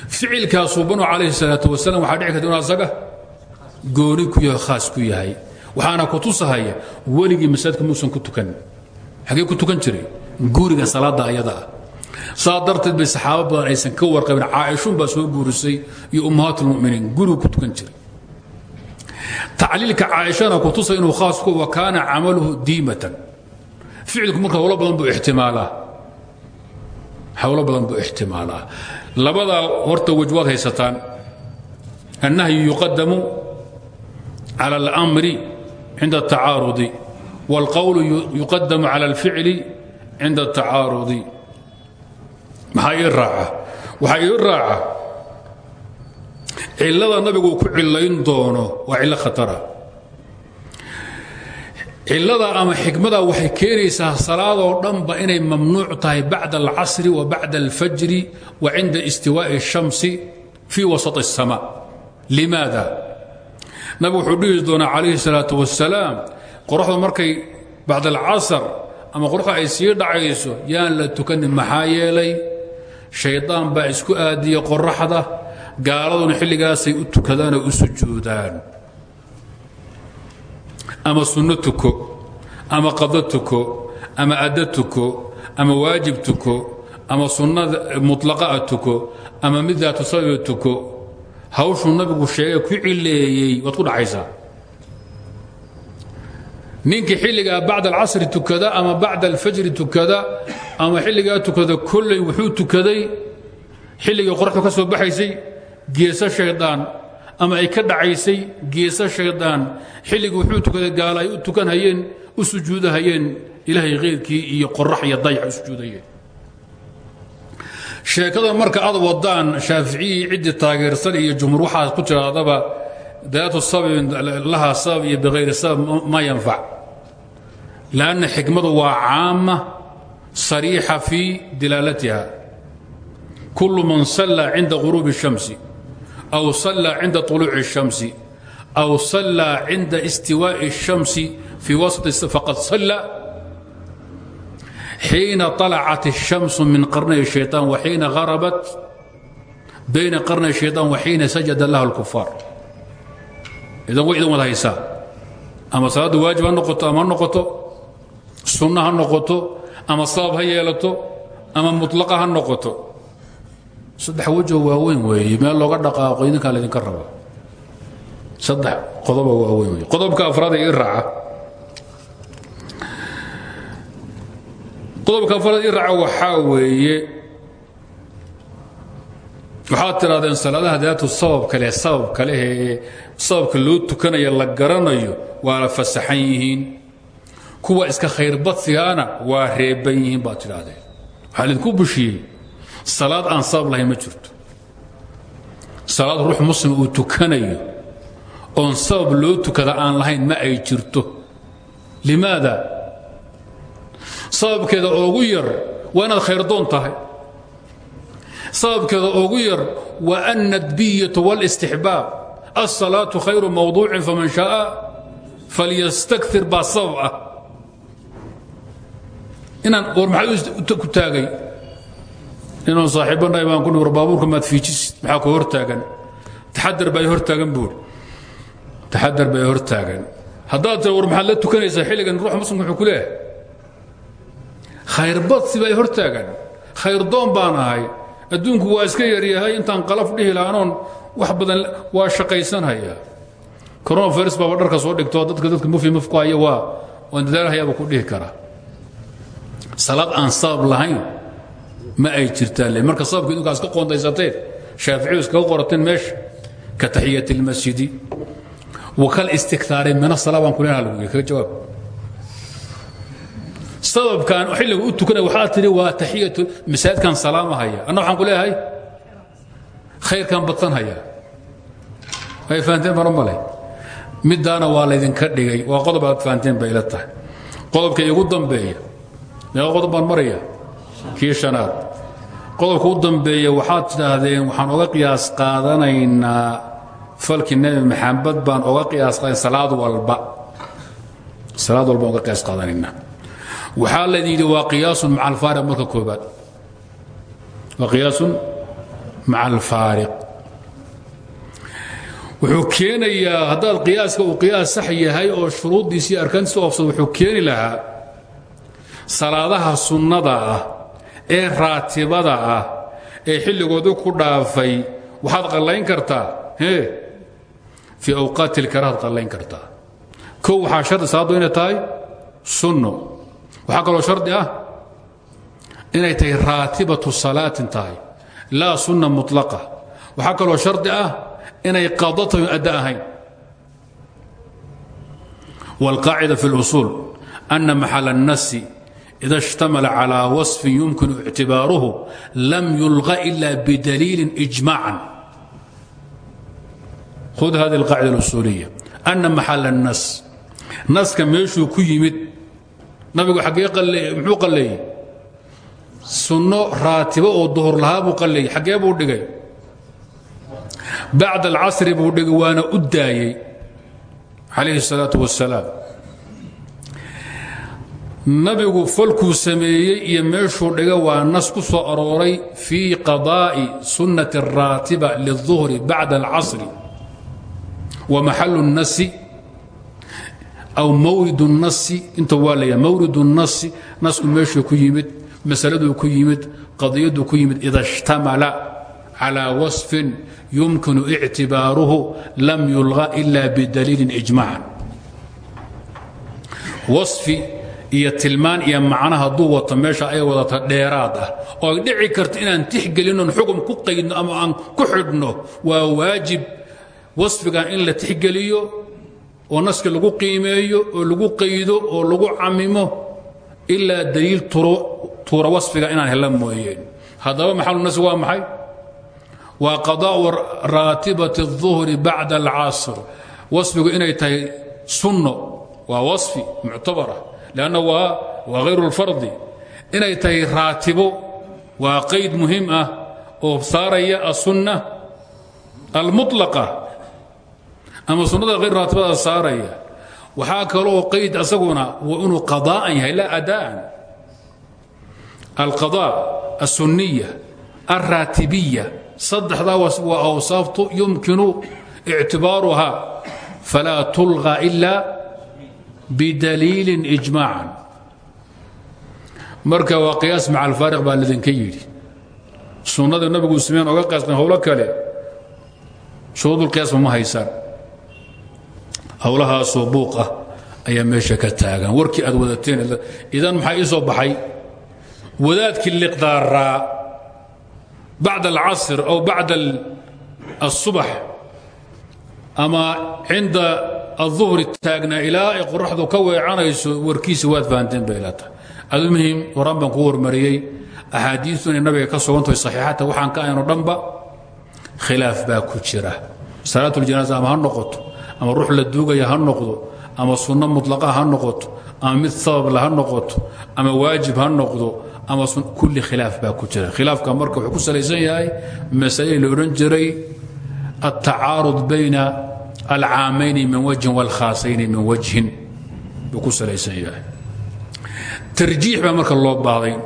Ficilkaasuu banu calayhi salaatu wasalaam waxaa dhici karta inu asaga ku yaho khaas ku yahay. Waxaana ku tusahaya weligii masaajidka muusan ku tukan. Xagee ku tukan jiray? Guriga salaadda ayada ah saa darteed bay saxaabo badan aysan ka warqabin. Caaishuun baa soo guurisay iyo ummahaatulmuminiin gurigu ku tukan jiray. Tacliilka caaishana kutusa inuu khaasku wa kaana camaluhu diimatan. Ficilku marka hawlo badan buu ixtimaalaa. Hawlo badan buu ixtimaalaa. Labadaa horta wajwaad haysataan. Annahyu yuqadamu cala almri cinda altacaarudi wاlqowlu yuqadamu cala alficli cinda altacaarudi maxaa ii raaca waxaa ii raaca cillada nabigu ku cillayn doono waa cillo khatara cillada ama xikmada waxay keenaysaa salaadoo dhanba inay mamnuuc tahay bacda alcasri wa bacda alfajri wa cinda istiwaa'i الshamsi fii wasaط الsama limaada nabigu wuxuu dhihi doonaa calayhi الsalaaة wasalaam qoraxda markay bacd alcasr ama qoraxda ay sii dhacayso yaan la tukanin maxaa yeelay shaydaan baa isku aadiya qoraxda gaaladuna xilligaasay u tukadaan oo u sujuudaan. Ama sunno tuko ama qado tuko ama addo tuko ama waajib tuko ama sunnada muطlaqa'a tuko ama mid daatu sababa tuko hawshuu nabigu sheegay ku cileeyey waad ku dhacaysaa ninkii xilligaa bacda alcasri tukada ama bacda alfajri tukada ama xilligaa tukada kolley wuxuu tukaday xilligii qoraxdu ka soo baxaysay geeso shaydaan. Ama ay ka dhacaysay geeso shaydaan. Xilligii wuxuu tukaday gaala ay u tukanhayeen u sujuudahayeen ilaahay khayrkii iyo qorax iyo dayax u sujuudayeen sheekada marka aad wadaan shaaficiyii ciddii taageersan iyo jumhuur waxaad ku tiraadaba dalaatu sababin lahaa sabab iyo bihayri sabab ma yanfac lanna xikmadu waa caama sariixa fii dilaalatiha kul man sallaa cinda guruubi الshamsi aw sallaa cinda طuluuci الshamsi aw sallaa cinda istiwaaءi الshamsi fii wasط faqad salla xiina طalacat الshamsu min qarnay الشhayطaan waxiina harabat bayna qarnay الشhayطaan waxiina sajada laha اlkufaar idan way idan wada haysaa ama salaadda waajib ha noqoto ama ha noqoto sunno ha noqoto ama sabab ha yeelato ama mutlaqa ha noqoto. Saddex wejoo waaweyn weeye meel looga dhaqaaqo idinkaa laydinka raba saddex qodoba waaweyn wey qodobka afraad ee raaca qodobka afraad i raaca waxaa weeye waxaad tidhahdeen salaadaha daatu sabab kale sabab kale ee sababka loo tukanaya la garanayo waa la kuwa iska khayrbadsigaana waa reeban yihiin baad tidhaahdeen waxaa laydinku bushiyey salaad aan sabab lahayn ma jirto salaad ruux muslim uu tukanayo oon sabab loo tukada aan lahayn ma ay jirto limaada sababkeeda oogu yar waa inaad khayrdoon tahay sababkeeda oogu yar waa annadbiyatu wاlاstixbaab الsalaaةu khayru mawduucin faman shaءa falyastakir baa sabab ah inaan war maxaa ku taagay? Inuu saaxiibbanahay baan ku war baabuurka maad fiijisid. Maxaa ku hor taagan taxadar baa hor taagan buuri taxadar baa hor taagan haddaad tira war maxaad la tukanaysaa xilligan? Ruux muslimka wuxuu ku leeyahay. Khayrbadsi baa hor taagan khayrdoon baan ahay. Adduunku waa iska yaryahay intaan qalaf dhihi laanoon wax badan waa shaqaysanhaya coronavirus baaba dharka soo dhigto. Dadka dadka mufi mufku haya waa waan dadaalhayaaba ku dhihi karaa salaad aan sabab lahayn ma ay jirtaan. Marka sababka idinkaa iska qoondaysateen shaaficiyu iskaga qorateen meesha ka taxiyat اlmasjidi wakal istiktaari mina salaa baan kulenaha lagu kaga jawaab. Sababkan xilliga u tukanaya waxaa tidhi waa taxiyatu masaajidkan salaamahaya anna waxaan ku leeyahay? Khayrkan badsanhaya ay fahanteen mara male middaana waa laydinka dhigay. Waa qodob aad fahanteen bay ila tahay. Qodobka igu dambeeya meeqa qodob baan maraya kii shanaad. Qodobka u dambeeya waxaad tidhaahdeen waxaan oga qiyaas qaadanaynaa falkii nebi maxamed baan oga qiyaas qaadan salaad walba. Salaad walba oga qiyaas qaadanaynaa. Waxaa laydin yidhi waa qiyaasun maca alfaariq marka koobaad waa qiyaasun maca alfaariq. Wuxuu keenayaa haddaad qiyaaska uu qiyaas sax yahay oo shuruuddiisi iyo arkaantiisa oofsad wuxuu keeni lahaa salaadaha sunnada ah ee raatibada ah ee xilligoodu ku dhaafay waxaad qallayn kartaa e fii awqaati ilkarahaad qallayn kartaa kow waxaa shardi salaaddu inay tahay sunno waxaa kaloo shardi ah inay tahay raatibatu salaatin tahay laa sunna mutlaqa waxaa kaloo shardi ah inay qadatahu adda ahayn wاlqaacida fi اlusuul ana maxal الnasi ida اshtamala calى waصfin yumkinu اctibaaruhu lam yulqa ila bidaliili إجmaaca khud hadi اlqaacida اlusuuliya ana maxal الnas naska meeshuu ku yimid nabigu aggee muxuu qalleeyey sunno raatibo oo duhur lahaa buu qalleeyey xaggee buu dhigay bacd alcasri buu dhigay waana u daayey calayhi الsalaaةu wasalaam nabigu falkuu sameeyey iyo meeshuu dhiga waa nas ku soo arooray fii qadaa'i sunnati الraatiba liلظuhri bacda اlcasri wa maxalu الnasi aw mawrid الnasi inta waa laya mawrid الnasi nasku meeshuu ku yimid masaladuu ku yimid qadiyaduu ku yimid ida اshtamala calى waصfin yumkinu اctibaaruhu lam yulغى ila bidaliilin ijmacan waصfi iyo tilmaan iyo macna hadduu wato meesha ay wadata dheeraad ah oo ay dhici karto inaan tixgelinoon xugum ku qaydno ama aan ku xidhno waa waajib wasfigan in la tixgeliyo oo naska lagu qiimeeyo oo lagu qaydo oo lagu camimo ilaa daliil tuura wasfiga inaan hela mooyeen haddaba maxalunas waa maxay waa qadaa'u raatibati الظuhri bacda اlcasr wasfigu inay tahay sunno waa waصfi muctabara lanna waa waa hayru اlfardi inay tahay raatibo waa qayd muhiim ah oo saaraya aلsunna almuطlaqa ama sunnada hayr raatibada saaraya waxaa kaloo qayd asaguna waa inuu qadaa'an yahay laa adaan alqaضاء الsuniya alraatibiya saddexdaa waa awsaaftu yumkinu اctibaaruha falaa tulغى ila bidaliili ijmaacan. Marka waa qiyaas maca alfaariq baa ladinka yidhi. Sunnada nabigu sameyn oga qaasqan howlo kale shuruudulqiyaasba ma haysaan. Howlahaasoo buuq ah ayaa meesha ka taagan. Warkii aad wadateen idan maxaa ii soo baxay? Wadaadkii liqdaaraa bacda alcasr aw bacda الsubax ama cinda aلظuhri taagnaa ilaa ay qoraxdu ka weecanayso warkiisa waad fahanteen bay ila tahay admuhim waran baan kuu hormariyey axaadiitu inay nabiga ka sugantahay saxiixata waxaan ka ayno dhanba khilaaf baa ku jira salaatuljanaaza ama ha noqoto ama ruux la duugaya ha noqdo ama sunno mutlaqa ha noqoto ama mid sababla ha noqoto ama waajib ha noqdo ama kulli khilaaf alcaamayni min wajhin wاlkhaasayni min wajhin buu ku salaysan yahay. Tarjiix baa marka loo baahday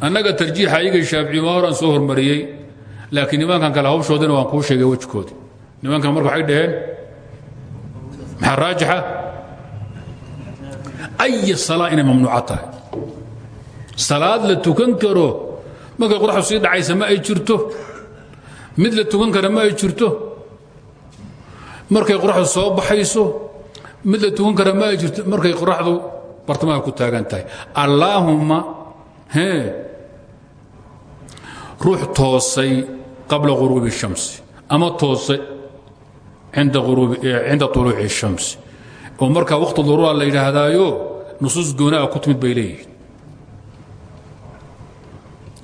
annaga tarjiixa iyaga shaafici ma horaan soo hormariyey laakiin nimankan kale hawshoodina waan kuu sheegay wejkoodii nimankan marka waxay dhaheen maxaa raajixa? Ay salaa inay mamnuuca tahay? Salaad la tukan karo? Markay qoraxdu sii dhacaysa ma ay jirto? Mid la tukan kara ma ay jirto markay qoraxdu soo baxayso mid la tukan kara ma jirto markay qoraxdu bartamaha ku taagan tahay. Allaahumma e toosay qabla quruubi shamsi ama toosay cinda uluuci shamsi. Oo markaa waqti duruura la yidhaahdaayo nusuus goonaa ku timid bay leeyihiin.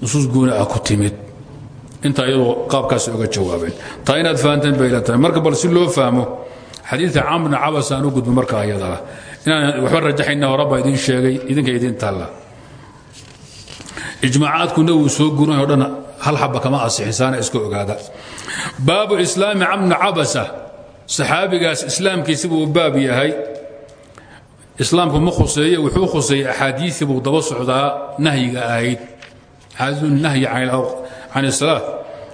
Nusuus ku timid intaa iyadoo qaabkaas oga jawaabeen. Taa inaad fahanteen bay la tahay marka bal si loo fahmo xadiidka camr bn cabas aan u gudbo marka ayadaa inaan waxba rajaxayna horabaa idin sheegay idinka idin taalla ijmaacaadku nabigu soo guurinay o dhan hal xaba kama asixin saana iska ogaada. Baabu islaami camr bn cabasa saxaabigaas islaamkiisi buu baab yahay. Islaamku ma khuseeye wuxuu khuseeyey axaadiisii buu daba socdaa nahyiga ahayd. Axaadiisu nahyi can الsalaa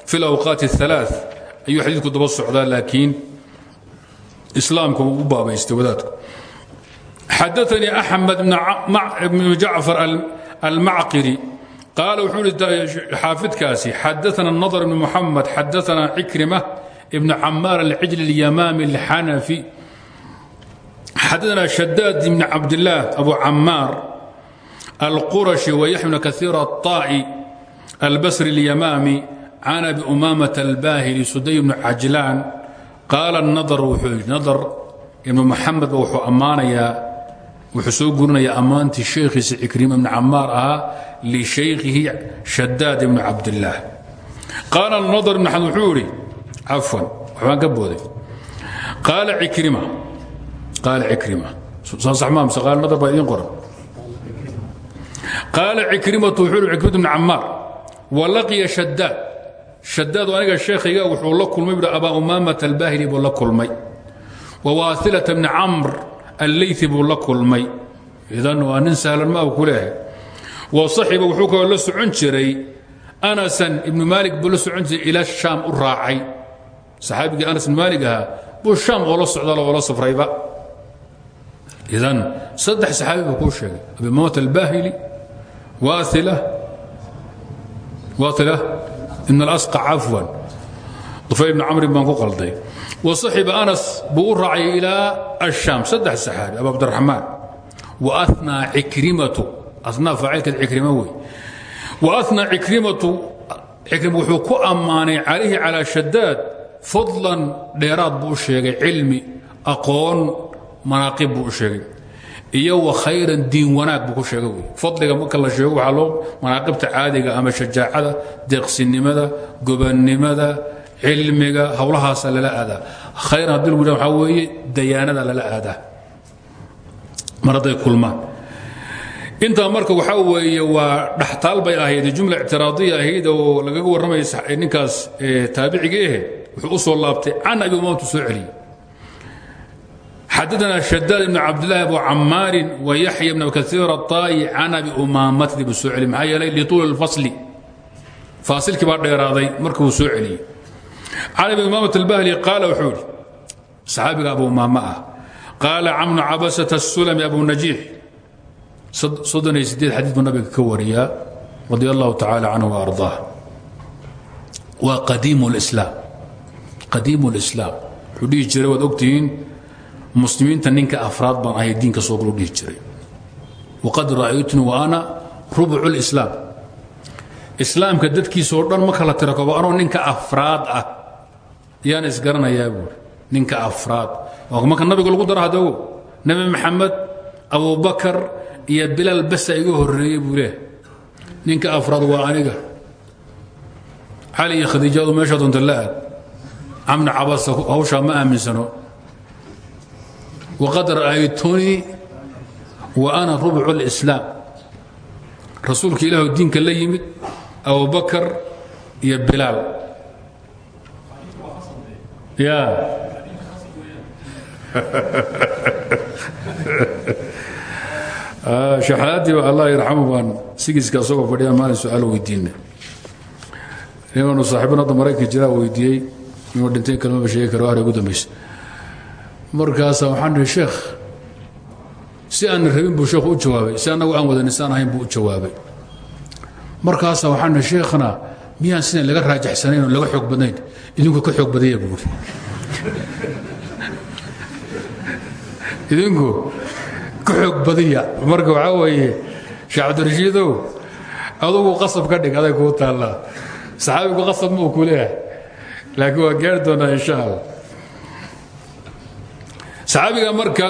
fi اlawqaati الثalaaث ayuu xadiidku daba socdaa laakiin islaamku u baabaystay wadaadku xadaanii axmed bn jacfar almacqiri qaala wuxuu hi xaafidkaasi xadaana nadr bn muxamed xadaana cikrima ibn camaar alcijl اlyamaami اlxanafi xadaana shadaad bn cabdillaah abu camaar alqurashi wayaxya bn kaiir الطaa'i albasri اlyamaami can abi umamata albahili suday bn cajlaan qaala nadr wuxuu yidhi nadr ibnu muxamed ba wuxuu ammaanayaa wuxuu soo gurinayaa ammaantii sheekhiisa cikrima ibni camaar ahaa lishaykhihi shadaad ibnu cabdillaah qaala nadr ibn xamed wuxuu yidhi cafwan waxbaan ka booday qaala cikrima qaala cikrima soo saxmaa mise qaala nadr baa idiin qoran qaala cikrimatu wuxuu yidhi cikrimatu ibni camaar walaqiya shadaad shadaad aniga sheekhayga wuxuu la kulmay buhi abaa umaamata albahili buu la kulmay. Wawaailata bni camr alleyثi buu la kulmay. Idan waa nin sahlan ma ku leehay wasaxiba wuxuu kaloo la socon jiray anasan ibnu maalik buu la socon jiray ila shaam u raacay. Anas ibnu maalig ahaa buu shaam oo la socdal safrayba. Idan saddex saxaabi buu kuu sheegay. Abi umaamata albahili waaila waaila ibn alasqa cafwan dufayl ibn camrin baan ku qalday. Wasaxiba anas buu u raacay ilaa ashaam saddex saxaabi abu cabdiraxmaan waanaa cikrimatu anaa faacilkeed cikrima wey. Waanaa cikrimatu cikrim wuxuu ku ammaanay calayhi calaa shadaad fadlan dheeraad buu u sheegay cilmi aqoon manaaqib buu u sheegay iyo wa khayran diin wanaag buu ku sheegay wey fadliga marka la sheego waxaa loo manaaqibta caadiga ama shajaacada deeqsinimada gobannimada cilmiga howlahaasa lala aadaa. Khayran haddii lagu yidhah weeye dayaanada lala aadaa. Mar hadday kulmaan. Marka waxaa weeye waa dhaxtaal bay ahayd jumla ictiraadiya ahayd oo lagaga warramaya ninkaas taabiciga ahe wuxuu u soo laabtay can abi umaamtu soo xadana shadaad ibn cabdlahi abu camaarin wayaxya bn kaiir aaayi can abi umaamata buu soo celiy maxaa yeelay lituuli fasli faasilkii baa dheeraaday markuu soo celiyey can abi umaamat albahli qaala wuxuu idhi saxaabiga abu umaama ah qaala camnu cabasata asulami abu najiix soddon iyo sideed xadiid buu nabiga ka wariyaa radi allahu tacaala canhu wa ardaah waa qadiimu lislaam qadiimu lislaam wuxuu dhihi jiray waad ogtihiin muslimiinta ninka afraad baan ahay diinka soo dhihi jiray. Waqad ra'aytuni wa ana rubcu اlislaam islaamka dadkiisoo dhan ma kala tira koobo anoo ninka afraad ah. Yaan isgaranayaa buuri ninka afraad. Marka nabiga lagu dara hadogo nebi maxamed abubakar iyo bilaal basa iga horeeyey buu ninka afraad waa aniga. Cali iyo khadiijadu meesha doonta la aad. Camna cabasa hawshaa ma aaminsano waqad ra'aytunii wa ana rubcu اlislaam rasuulka ilaahu diinka la yimid abubakar iyo bilaal ya shaxaadiiba allah yarxamu baan sigiiska asagoo fadhiya maalin su'aal weydiina nimaanu saaxiibin hadda maraykanka jiraa weydiiyey inuu dhintay kalmaba sheegi karo ahri ugu dambaysa markaasa waxaan dhihi sheekh si aanna rabin buu sheekhu u jawaabay si annagu aan wadanin si ahayn buu u jawaabay. Markaasa waxaan dhihi sheekhna miyaan sidan laga raajaxsanayn oo laga xoog badnayn? Idinku ka xoog badaya buuri idinku ka xoog badiya. Marka waxaa weeye sheekh cabdirashiidow adugu qasab ka dhig aday kuu saxaabigu qasab muu ku leeyahay? Laakiin waa gaari doonaa insha saxaabiga marka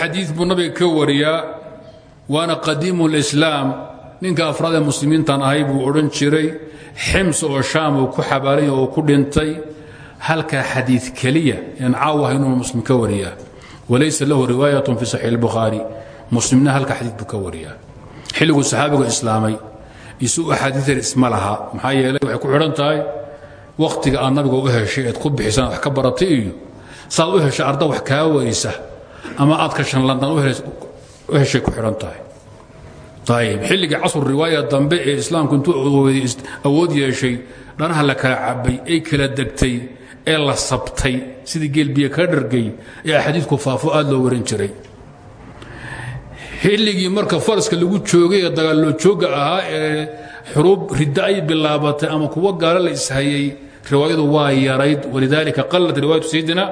xadiid buu nabiga ka wariyaa waana qadiimu lislaam ninka afraad ee ahay buu odhan jiray xims oo shaam ku xabaalanya oo ku dhintay halkaa xadiid keliya en caawaha inuu muslim ka wariyaa. Walaysa lahu riwaayat fi saxiix اlbukhaari muslimna halka xadiid buu ka wariyaa. Xilliguu saxaabigu islaamay isu axaadiian isma laha maxaa yeelay waxay ku xidhan tahay wakhtiga aad nabiga u heshay ku bixisaan wax ka baratay saad u heshay arda wax kaa weysa ama aad ka shanlandan u heshay ku xidhan tahay. Ayb xilligii casru riwaaya dambe ee islaamku intuu awood yeeshay dhanaha la kala cabay ay kala degtay ee la sabtay sidii geelbiya ka dhargay ee axaadiidku faafo aad loo waran jiray. Xilligii marka faraska lagu joogay ee dagaalloo joogga ahaa ee xuruub ridda ay bilaabatay ama kuwo gaalo la ishayay riwaayadu waa yarayd. Walidaalika qallat riwaayatu sayidina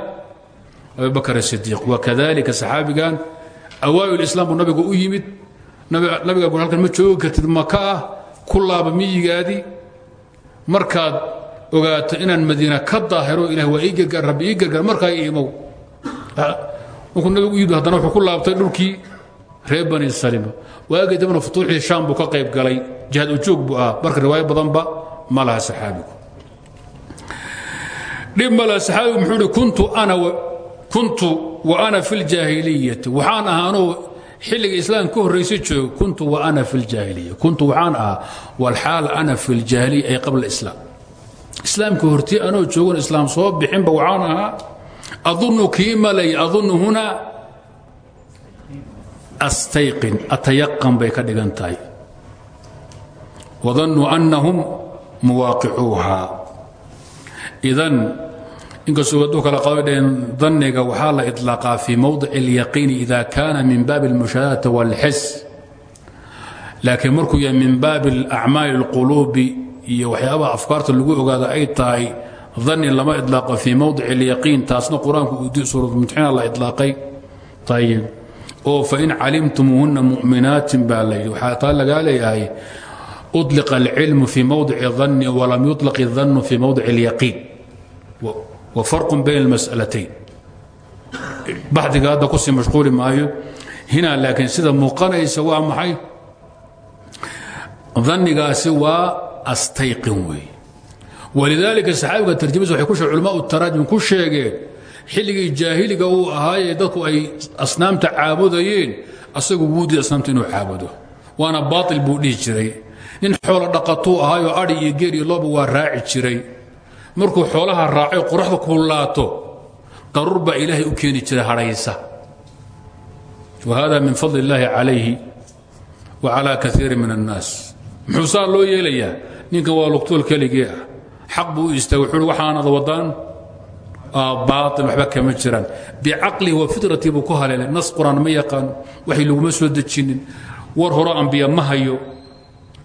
abibakr asidiiq wakadalika saxaabigan awaa'il islaam buu nabigu u yimid. Nabiga gu halkan ma joogi kartid maka ah ku laaba miyigaadii markaad ogaato inaan madiina ka daahiro ilah waa ii gargaar rabbi ii gargaar markaa imow. Markuu nabigu u yimid haddana wuxuu ku laabtay dhulkii reer bani salima waagii dambana futuuxii shaam buu ka qayb galay. Jihaad ujoog buu ah marka riwaayo badanba ma laha saxaabigu. Dhib ma laha saxaabigu muxuu ihi kuntu ana kuntu wa ana fi ljaahiliyati waxaan ahaa anuu xilliga islaam ka horraysa joogo. Kuntu wa ana fi ljaahiliya kuntu waxaan ahaa walxaal ana fi ljaahiliya ay qabla islaam. Islaamka hortii anoo joogon islaam soo bixinba waxaan ahaa adunnu kii malay adunnu huna astayqin atayaqan bay ka dhigan tahay. Annahum muwaaqicuuha idan inkastoo waduu kala qabadheen danniga waxaa la iطlaaqaa fii mowdic اlyaqiini ida kaana min baabi اlmushaahadati wاlxis laakiin markuu yahay min baabi acmaali اlquluubi iyo waxyaabaha afkaarta lagu ogaada ay tahay dhanni lama idlaaqo fii mowdic اlyaqiin taasna qur-aanku uu suuratmumtixina la idlaaqay ayib oo fain calimtumuuhuna mu'minaatin baa layidhi waxaa taa lagaa leeyahay uطliqa اlcilmu fii mowdici dhanni walam yuطlaq الdhannu fii mowdic اlyaqiin wa farqu bayn اlmas'alatayn baxdiga hadda ku sii mashquuli maayo hinaa laakiin sida muuqanaysa waa maxay? Dhannigaasi waa astayqin weeye walidaalika saxaabiga tarjamadiisa waxay ku shee culamaau taraajim ku sheegeen xilligii uu ahaayee dadku ay asnaamta caabudayeen asagu wuudii asnaamta inuu caabudo. Waana baail buu dhihi jiray. Nin xoolo dhaqatuu ahaayoo adhi iyo geer iyo looba waa raaci jiray markuu xoolaha raacay qoraxda kullaato daruur baa ilaahay u keeni jiray hadhaysa wa hada min fadli illaahi calayhi wa calaa kaiiri min annaas. Muxuu saa loo yeelayaa? Ninkan waa lugtool keligii ah. Xaq buu u istaagay wuxuu waxaanad wadaan baail waxba kama jiraan. Bicaqlihi wa fitratii buu ku haleelay. Nas qur'aan ma yaqaano waxay laguma soo dejinin. War horo ambiya ma hayo.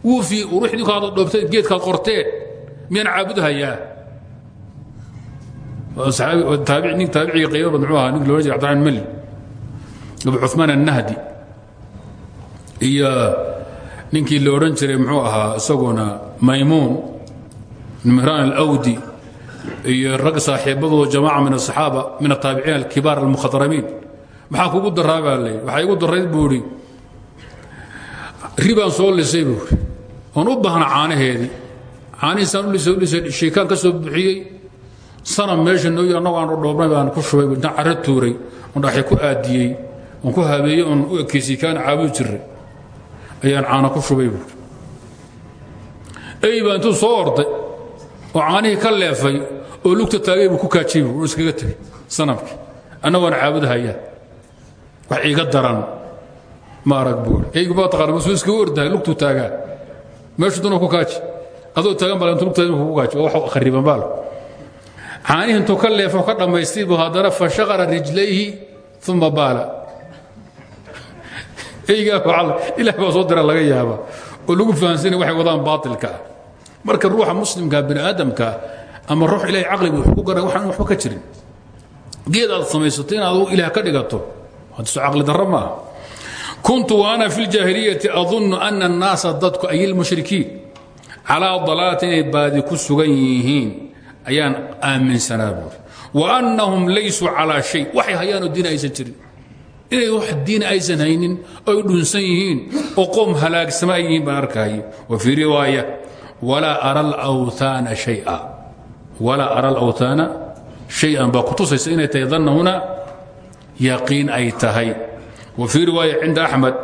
Wuufii ruuxdinkaada dhoobtay geedkaad qorteen miyaan caabudahayaa nin taabiciga qiimo badan muxuu ahaa? Ninki loodhan jiray abdiraxman mali. Abu cuثmaan annahdi. Iyo ninkii la odhan jiray muxuu ahaa isaguna maymuun nimraan alawdi iyo rag saaxiibadooda jamaaca min asaxaaba min ataabiciin alkibaar almukhadramiin maxaa kugu daraa baa layidhi waxaa igu darayd buu idhi ribaan soo lisay buu idhi oon u baahna caanaheedii. Caanihiisaan u lisay u lisay. Shiikaan ka soo buxiyey sanam meesha nooyi annagu aan dhoobnay baan ku shubay intaan carro tuuray oon dhaxay ku aadiyey oon ku habeeyey oon u ekeysay kaan caabudi ayaan caana ku shubay buui ey baa intuu soo oo caanihii ka oo lugta taagay buu ku kaajiyey bu iskaga tegey sanamkii annagoon caabudahayaa wax iiga daran ma arag buui eygu baa taqaana masuu iskaga ordahay lugtuu taagaa. Meeshu duna ku kaaji adoo taagan baa intu lugtaada ku kaaji oo wax khariban caanihi intuu ka leefo ka dhammaystay buu haddana fashaqara rijlayhi uma baala. Ilah baa soo dira laga yaaba. Oo lagu fahansanaya waxay wadaan baatilka. Ah marka ruuxa muslimka bini aadamka ama ruux ilahay caqliga wuxuu ku garan waxaan waxba ka jirin. Geed aad samaysato inaad ilaah ka dhigato hadiso caqli darro maaha kuntu waana fi ljaahiliyati adunnu ana annaasa dadku ay ilmushrikiin calaa dalaalaati inay baadi ku sugan yihiin ayaan aaminsanaa buuri wa annahum laysuu calaa shay. Waxay hayaanoo diin aysan jirin. Inay wax diin aysan haynin oy dhunsan yihiin oo qoom halaagsama ay wa fii riwaaya walaa ara alawthaana shaya. Walaa ara alawthaana shay-an. Baa kutusaysa inay tahay danna huna yaqiin ay tahay. Wa fii riwaaya cinda axmed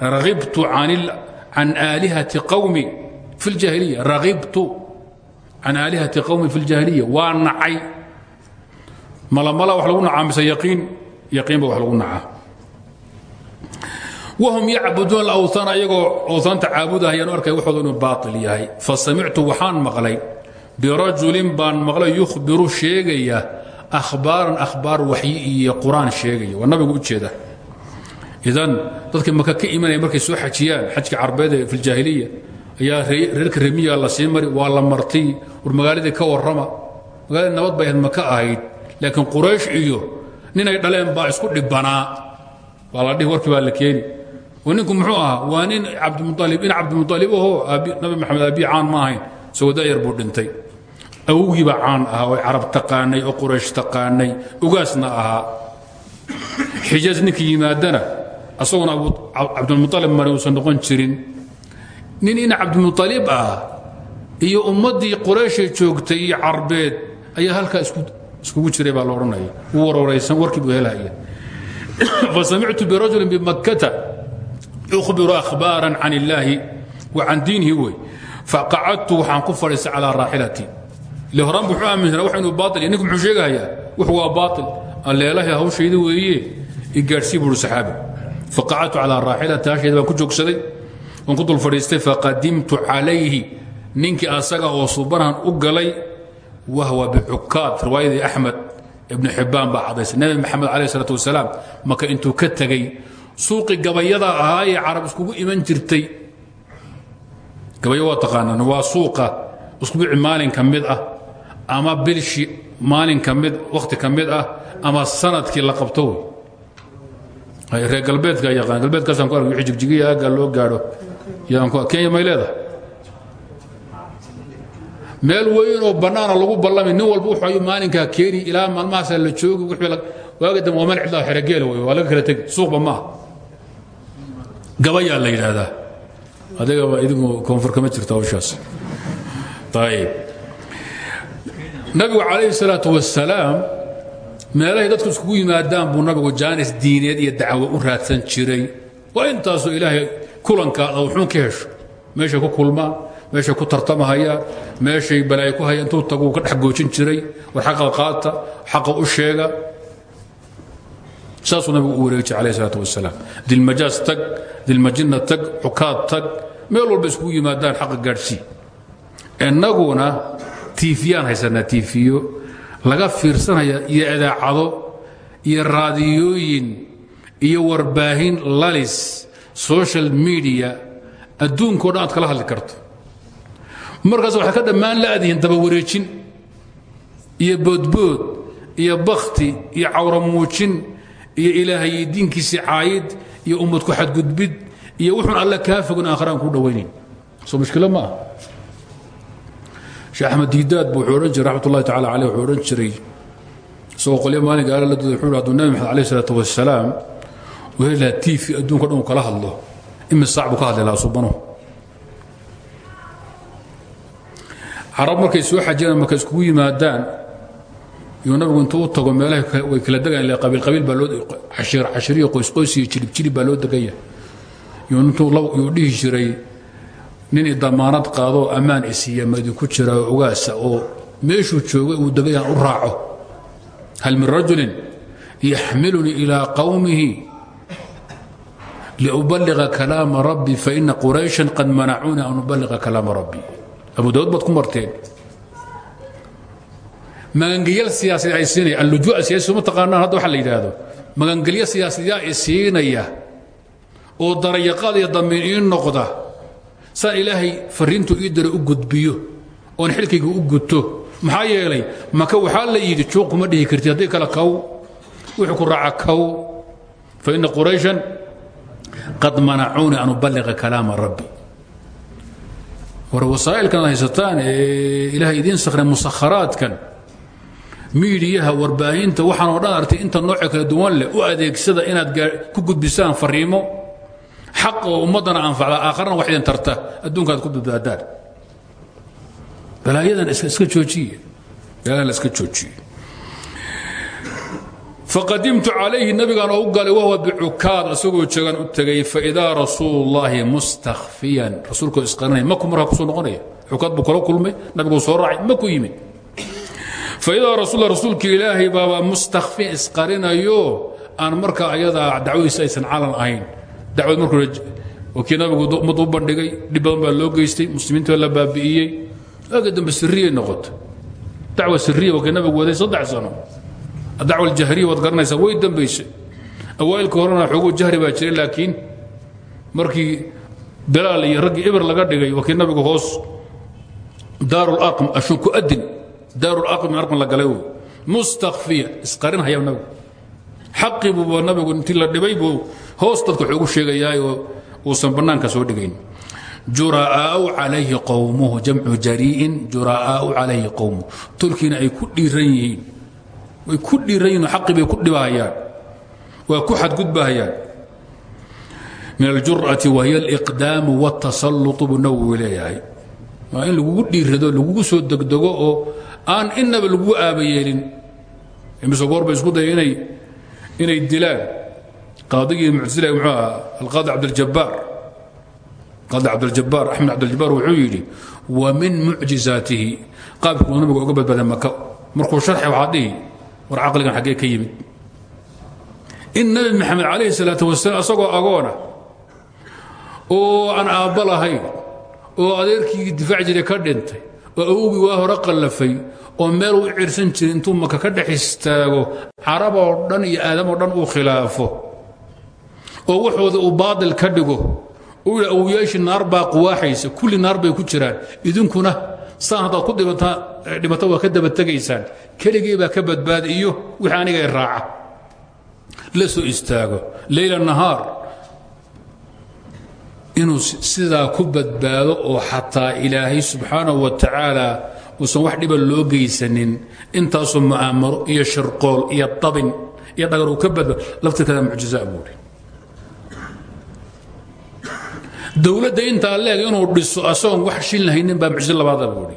ragibtu can aalihati qawmi. Fi اljaahiliya ragibtu can aalihati qawmi fi اljaahiliya waa nacay malamala wax lagu nacaa mise yaqiin yaqiin ba wax lagu nacaa wahum yacbuduuna alawhaana iyagoo awhaanta caabudahayaan arkay waxooda inuu baail yahay fasamictu waxaan maqlay birajulin baan maqlay yukhbiru sheegaya ahbaaran ahbaar waxyi iyo qur'aan sheegaya waa nabigu u jeeda idan dadkii maka ka imanaya markay soo xajiyaan xajka carbeed ee fi ljaahiliya ayaa reerka remiya la sii mari waa la martiy war magaaladii ka warrama. Magaaladii nabad bay ahayd maka ahayd. Laakiin quraysh iyo ninay dhaleen baa isku dhibbanaa. Waa la dhihi warkii baa la keeni. Oo muxuu ahaa? Waa nin cabdimualib in cabdimualib ahoo nabi maxamed aabiyi caan ma ahayn. Isagoo da'yar buu dhintay. Awgiiba caan oo carab taqaanay oo quraysh taqaanay. Ugaasna ahaa. Xijaaj ninkii yimaadana asaguna cabdilmualib mari uusan noqon jirin nin in cabdimualib ah iyo ummaddii qurayshay joogtay carbeed ayaa halkaa iskugu jiray baa la odhanaya. Wuu warwaraysan warkii buu helaya. Fasamictu birajulin bimakkata yukhbiru ahbaaran can illaahi wa can diinihi wey. Faqacadtu waxaan ku fadhiistay calaa raaxilatii ile horaan bu wuxuu aaminsanaa wax inuu baail ninku muxuu sheegahayaa wuxu waa baail alleelahay hawshayda weeye i gaadhsii buuri saxaabi. Faqacadtu calaa raaxilati hashayda ku joogsaday waan ku dul fadhiistay faqadimtu calayhi. Ninkii asaga oo suubanahan u galay wahwa bicukaad riwaayadii axmed ibnu xibbaan baa cadaysay nebi maxamed calayh isalaat wasalaam maka intuu ka suuqii gabayada ahaa ee carab iman jirtay. Gabayo waa taqaanaan waa suuqa usbuuci maalin ka ah ama bilshi maalin ka mid wakhti ah ama sannadkii la qabto. Reer galbeedka yaqaan. Galbeedkaasaan ku wixii jigjigiya aagga loo gaadho kenya may leedahay. Meel weyn oo bannaana lagu ballami nin walba wuxuu maalinkaa keeni ilaa maalmahaasaa la joogi waaga dambe waa meel cidlaa xerogeela wey waa laga kala tegi suuqba maaha gabayaa la yidhaahdaa. Adigaba idinku koonfur kama jirto hawshaas. Ayib nabigu calayhi salaatu wasalaam meelahay dadku iskugu yimaadaan buu nabigu jaanis diineed iyo dacwo u raadsan jiray. Waa intaasoo ilaahay kulankaada wuxuun ka hesho. Meeshay ku kulmaan meeshay ku tartamahayaan meeshay balaayo ku haya intuu tagu ka dhex jiray war xaqa qaata u sheega. Saasuu nabigu u wareegi jiray alayh salaatu wasalaam dilmajaas tag dilmajinna tag xukaad tag meel walba iskugu yimaadaan xaqa gaadhsii innaguna tiifiyaan haysanaa tiifiyo laga fiirsanaya iyo idaacado iyo raadiyooyin iyo warbaahin lalis social media adduunkao dhan aad kala hadli karto. Markaas waxay ka dhammaan la'dihiin dabawareejin iyo boodbood iyo bakhti iyo cawramuujin iyo ilaahay diinkiisii caayid iyo ummadku xadgudbid iyo wuxuun alle kaa fogan aakharaan kuu dhowaynayn soo mushkilo ma ah sheekh axmed diidaad bu wuxuu odhan jiray raxmat ullahi tacala caleyh wuxuu odhan jiray isagoo qolyo maalinka alla la dooday wuxuu hadduu nabi maxamed alayh isalaatu wasalaam lahaa tv adduunka dhan kala hadlo imis saac buu ka hadli lahaa subanuhu carab markay soo xajiyaan markay iskugu yimaadaan iyo nabigu intuu u tago meelaha way kala degaan ile qabiil qabiil baa loo cashiir cashiriyo qoys qoys iyo jilib jilib baa loo degaya yuu intuu yuu dhihi jiray nin i damaanad qaadoo ammaan isiiya ma idinku jira oo ogaasa oo meeshuu joogay uu degayaan u raaco. Hal min rajulin yaxmilunii ilaa qawmihi liubaliga kalaama rabbi faina qurayshan qad manacuuni an ubaliga kalaama rabbi abu daud baad ku marteen magangelyal siyaasadeed ay siinaya allujua siyaasi ma taqaanaan hadda waxa la yidhaahdo magangelyo siyaasadeedyaa i siinaya oo darayaqaad iyo damiin ii noqda saan ilaahay fariintu ii dara u gudbiyo oon xilkayga u guto maxaa yeelay maka waxaa la yidhi juuq kuma dhihi karti haddii kale kaw wixii ku raaca kaw fa ina qurayshan qad manacuuni an ubaliqa kalaama rabbi. War wasaa'ilkan haysataan ee ilaahay idiin sakhray musakharaadkan miidiyaha warbaahinta waxaan oo dhan artay inta nooce kala duwan leh u adeegsada inaad ku gudbisaan fariimo xaq oo ummaddana anfacda aakharna wax idin tarta adduunka aad ku badbaadaan. Balaayadan iska joojiye. Balaayadan la iska joojiye faqadimtu calayhi nabigaan oo u galay wahuwa bicukaad asagoo joogan u tegay faidaa rasuulu llaahi mustakfiyan rasuulkoo isqarinaya maku markaa ku soo noqonaya? Cukaad buu kula kulmay nabiguu soo raacay maku yimid. Faidaa rasul rasuulka ilaahay baaba mustakfiyan isqarinayo aan markaa ayadaa dacwadiisa aysan calan ahayn. Dacwad markuu kii nabigu ummad u bandhigay dhib badan baa geystay muslimiinta la baabi'iyey. Waaga dambe siriyay noqotay. Dacwa siriya waa kii nabigu waday saddex sano dacwa aljahriya waad garanaysaa way dambaysay awaa'ilka horena xooguu jahri baa jiray laakiin markii bilaal iyo raggii ibir laga dhigay waa kii nabigu hoos daarularqam ashunku adin daarularqam arqam la galay mustakfiya isqarin haya nabigu xaqii buuba nabigu intii la dhibay buu hoos dadka ugu sheegayaa oo uusan bannaanka soo dhigayn jura'aau calayhi qowmuhu jamcu jarii'in jura'aau calayhi qowmuhu tolkiina ay ku dhiiran yihiin way ku dhiiran yihin xaqii bay ku dhibahayaan waa ku xadgudbahayaan min aljur'ati wahiya aliqdaamu wاtasalluطu buu nawowi leeyahay waa in lagugu dhiirado lagugu soo degdego oo aan inaba lagugu aabayeelin imise goor bay isku daya inay inay dilaan qaadigii muctasila muxuu ahaa alqaadi cabdاljabbaar qaadi cabdاljabbaar axmed cabdاljabbaar wuxuu yidhi wa min mucjizaatihi qaabkuu nabiga uga badbaaday maka markuu sharxay waxaa dhihi war caqligan xaggee ka yimid. In nabi maxamed calayhi salaatu wasalaam asagoo agoona oo aan aabba lahayn oo adeerkii difaac jiray ka dhintay oo awogii waa hore qallafay oo meel u cirsan jiray intuu maka ka dhex istaago carab oo dhan iyo aadam oo dhan uu khilaafo oo waxooda uu baadil ka dhigo. Uu yidhi awoyaashii naar baa quwaaxaysa kulli naar bay ku jiraan idinkuna saan haddaad ku dhimato waa ka daba tegaysaan. Keligii baa ka badbaadi iyo wixii aniga raaca. La soo istaago. Leyla nahaar. Inuu sidaa ku badbaado oo xataa ilaahay subxaanahu wa tacaala uusan wax dhiba loo geysanin intaasoo mu'aamaro iyo shirqool iyo dabin iyo dhagar uu ka badbaado laftirkeeda mucjizaa buuri dowladda intaa leeg inuu dhiso asagoon wax shil haynin baa mucjizo labaada buuri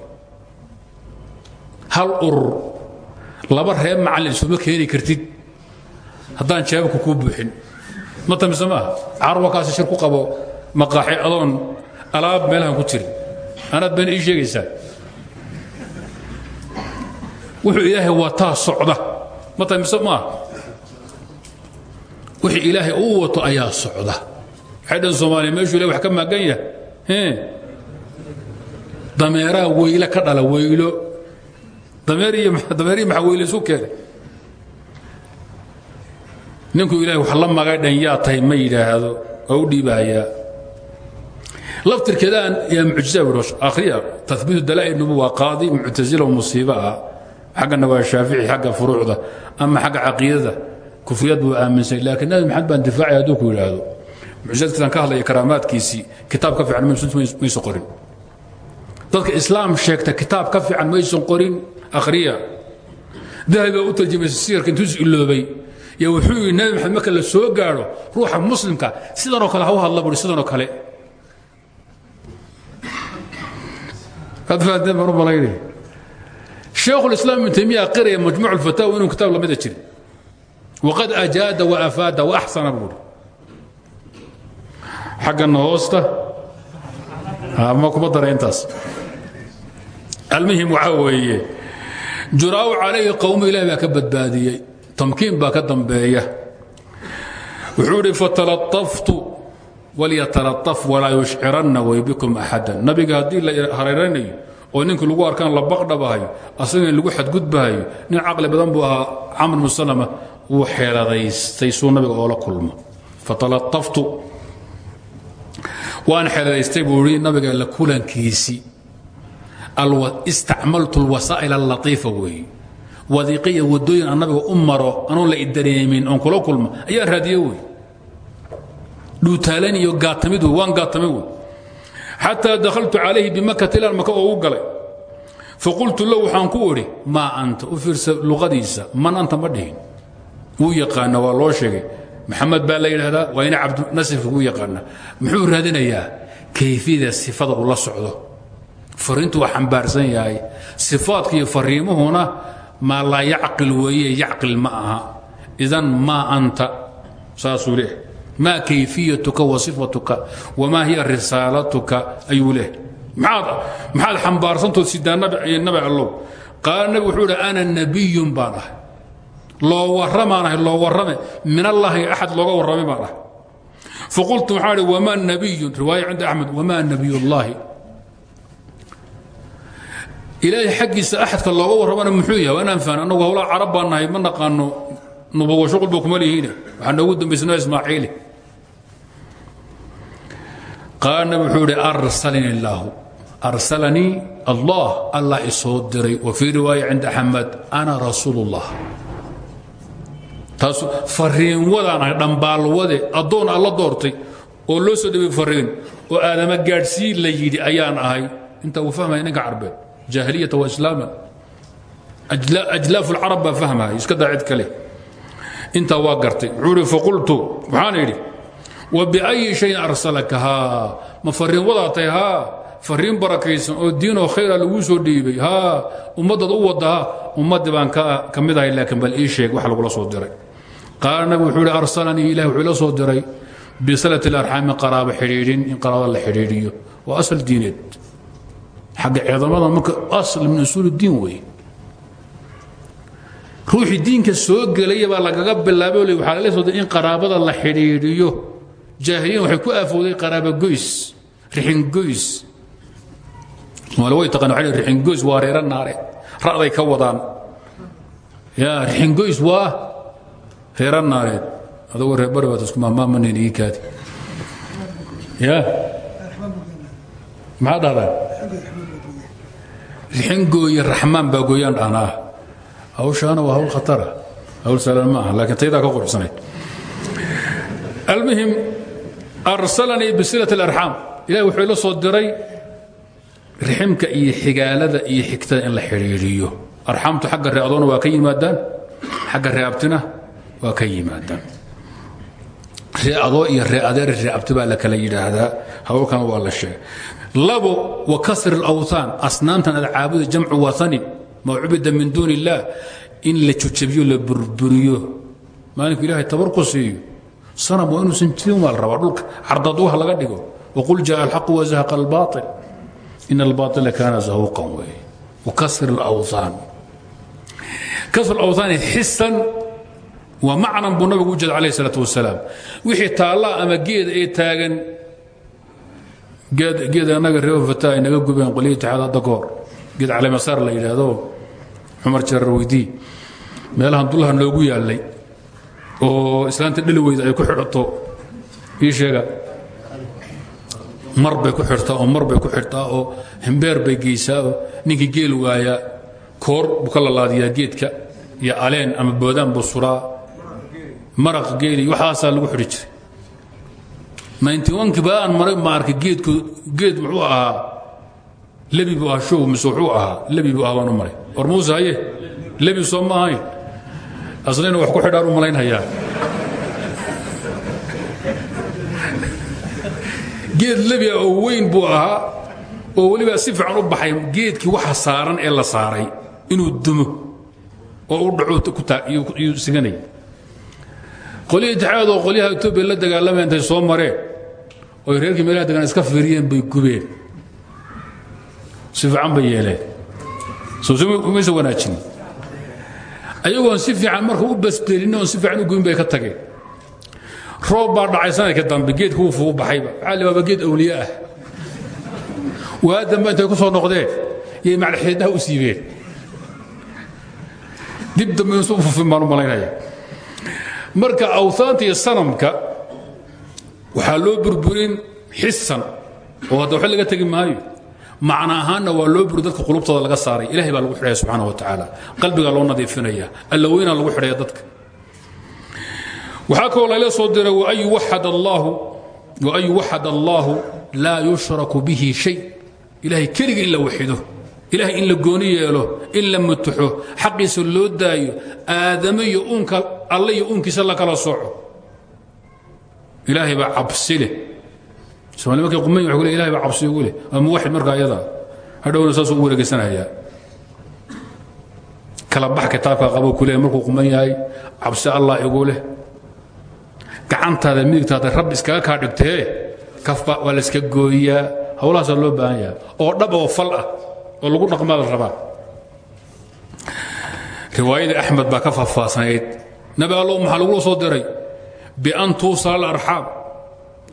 hal urur laba reer macallin isuma keeni kartid. Haddaan jeebabka kuu buuxin. Ma tamise maaha? Carwakaasi shir ku qabo maqaaxi adoon alaab meelahan ku jirin. Anaad bayna ii wuxuu ilaahay wataa socda. Ma tamise maaha? Wixii ilaahay uu wato ayaa socda waxay dhan soomaaliya meeshuu ilahay wax ka maagan yahay? Dameeraha weylo ka dhala weylo. Dameerihi maxaa weylo isu keenay ninkuu ilahay wax la magay dhan yaa tahay ma yidhaahdo waa u dhiibahayaa laftirkeedaan yaa mucjiza buhi akhriya tathbiitu dalaa'il nubuwa qaadi muctasila oo musiibo ah. Xaggana waa shaafici xagga furuucda ama xagga caqiidada. Kufriyad buu aaminsan laakiin nabi maxamed baan difaacay hadduu ku yidhaahdo mucjizaadkiisaan ka hadlaya karaamaadkiisii kitaab ka fiican maysan qorin. Dadka islaam sheegta kitaab ka fiican maysan qorin akhriya. Dahabi baa u tarjumaysa siyarka intuu is iloobay yo wuxuu yidhi nabi maxamed marka la soo gaadho ruuxa muslimka sidanoo kale ha u hadla buhi sidanoo kale. Ad fahanteen baan u malaynaya sheekhulislaam ibnu taymiya qiraya majmuuc alfataawa inuu kitaab lamida jirin. Waqad ajaada waafaada waaxsana buuri xaggana hoosta ma kuma dara intaas almuhim waxaa weeye juraaw calayhi qowmo ilahi baa ka badbaadiyey tamkiin baa ka dambeeya. Wuxuu idhi fatalaaftu walyatalaaf walaa yushciranna way bikum oo ninkii lagu arkaan la baqdhabahayo asaga lagu xadgudbahayo nin caqli badan buu ahaa camr bnu salama wuu xeeladaystay suu nabiga oola kulmo. Fatalaaftu waan xeeladaystay buu i nabiga la kulankiisii istacmaltu اlwasaa'il اlatiifa weeye wadiiqiya wadooyin aan nabiga u la idareemin oon kula kulmo ayaan raadiye wey dhuutaalan iyo gaatamid waan gaatamay wey xataa dakhaltu calayhi bimakata ilaan maka oo u galay. Faqultu lahu waxaan ku idhi maa anta? U fiirsa man anta ma wuu yaqaana waa loo sheegay maxamed baa la yidhaahdaa waa ina cabdinasirka wuu yaqaana muxuu raadinayaa kayfiyada sifada uu la socdo. Fariintu waa xambaarsan yahay sifaadka iyo fariimuhuna maa laa yacqil weeye yacqil ma aha. Idan maa anta saasuu leeh maa kayfiyatuka wa sifatuka wamaa hiya risaalatuka ayuu leeh maxaad xambaarsantood sidaa nabi allow? Qaala nabi wuxuu idhi ana nabiyun loo warramaan ahay loo warrame. Min allaahi axad looga warramay baan ahay faqultu waxaan idhi wamaa nabiyun? Riwaaya cinda axmed wamaa nabiyullaahi ilaahay xaggiisa axadka looga warramana muxuu yahay? Waa inaan fahno annagu howlaha carab baan ma naqaano nubuwa shuqulba kuma lihiine waxaa noogu dambaysa nabi ismaaciili qaala nabi wuxuu arsalani illaahu arsalanii allah allah isoo wa fii riwaaya cinda axmed ana rasuul ullah taas fariin wadaan ahay dhambaalwade addoon alla doortay oo loo soo dhibay fariin oo aadama gaadhsiin la yidhi ayaan ahay. Inta uu fahmaya ninka carbeed jaahiliyata wa islaaman. Ajlaaf alcarab baa fahmaya iska daa kale. Intaa waa gartay. Wuxuu faqultu waxaan idhi wa biayi shayin arsalaka haa ma fariin wadaa tahay fariin barakaysan oo diinoo khayra laguu soo dhiibay haa ummaddaad u wadda baan ka mid ahay laakiin bal ii sheeg wax lagula soo diray qaala wuxuu ihi arsalanii. Wuxuu ila soo diray bisalati اlarxaami qaraabo xidhiidhin in qaraabada la xidhiidhiyo. Waa asal diineed. Xagga ciidamada marka asl min usuul اdiin weeye. Ruuxii diinka soo gelaya baa lagaga bilaabay o waxaa soo diray in qaraabada la xidhiidhiyo. Jaahiliyan waxay ku aafooday qaraabo goys rixin goys. Somaali way taqaan waxay rixin goys waa reero naare ra'day ka wadaan. Ya rixin goys waa reero naareed. Adagoo reer bari baad isku maamaamaneen ii kaadi. Ya? Maxaa dhahdaan rixingooye raxmaan baa gooyaan dhahnaa. Hawshaana waa hawl khatara hawl saalan ma aha laakiin taydaa ka quruxsanayd. Almuhim arsalanii bisilat اlarxaam ilahi wuxuu ila soo diray riximka iyo xigaalada iyo xigtada in la xidhiidhiyo. Arxaamtu xagga reeadoona waa ka yimaadaan. Xagga reeabtina waa ka yimaadaan reeadoo iyo reeadeer reeabti baa la kala yidhaahdaa hawlkana waa la sheegay labo wa kasri اlawthaan asnaamtan aad caabuda jamcu wahanin ma cubida min duun اllah in la jujabiyo la burburiyo maalinku ilahay tabar ku siiyo sanam waa inuusan jirin baa la rabaa dhulka cardaduha laga dhigo waqul jaءa alxaqu wazahaqa اlbaطil in اlbaطila kaana zahuuqan wey wakasr اlawthaan kasr اlawthaani xisan waa macnan buu nabigu u jeeda alayh isalaat wasalaam wixii taallaa ama geed ay taagan geed annaga reefata ay naga gubeen qoliyii itixaad hadda ka hor geed calimasaar la yidhaahdo cumar jarar weydii meelahan dullahan loogu yaallay oo islaanta dheli weyda ay ku xidhato ii sheega. Mar bay ku xidhtaa oo mar bay ku xidhtaa oo himbeer bay geysaa oo ninkii geel waayaa koor buu ka lalaadiyaa geedka iyo aleen ama boodaan buu suraa maraq geeli waxaasaa lagu xidhi jiray. baa aan maray ma arkay geedku geed muxuu ahaa lebi buu ahaa show mise wuxuu ahaa lebi buu ahaa baan u maray. War muuse haye lebi soo ma ahayn aslina wax ku xidhaan u malaynhayaa. Geed lebia oo weyn buu ahaa oo weliba si fiican u baxay geedkii waxa saaran ee la saaray inuu dumo oo u dhaco siganay qolya itixaad oo qolyaha etoobiya la dagaalamaya intay soo mareen oy reerkii meelaha degaan iska fiiriyeen bay gubeen. Si fiican bay yeeleen. Somaysa wanaajin. Ayagoon si fiican marka u basdelin oon si fiican u gubin bay ka tageen. Roob baa dhacay sanadka dambe geedka wuu fugu baxayba. Cali waaba geed awliye ah. Waa dambe intay ku soo noqdeen yay macalxeednaha u siibeen. Dib dambe insu fufin baan u malaynaya marka awhaanta iyo sanamka waxaa loo burburin xisan oo hadda waxba laga tegi maayo. Macna ahaanna waa loo buri dadka qulubtooda laga saaray. Ilahay baa lagu xidhaya subxana wa tacaala qalbigaa loo nadiifinaya. Alla weynaa lagu xidhaya dadka. Waxaa kaloo layla soo diray waan yuwaxad allaahu laa yushraku bihi shay. Ilahay keliga in la ilahay in la gooni yeelo in la mutuxo xaqiisa loo daayo aadamo iyo uunka alle iyo uunkiisa la kala sooco. Ilaahay baa cabsi leh. Somaali markay qumay wa ilahay baa cabsi ugu leh. Waa muwaxid markaa iyada. Hadhowna saasuu u kala bax kitaabka qabo ku markuu quman yahay cabsi allah igu gacantaada midigtaada rabbi iskaga kaa dhigtee kafba waa iska gooyaa hawlahaasaa loo baahan yahay. Oo dhab oo fal ah oo lagu dhaqmaa la rabaa riwaayadii axmed baa ka faahfaahsanayd nabi allow maxaa lagula soo diray? Bian tuusala alarxaam.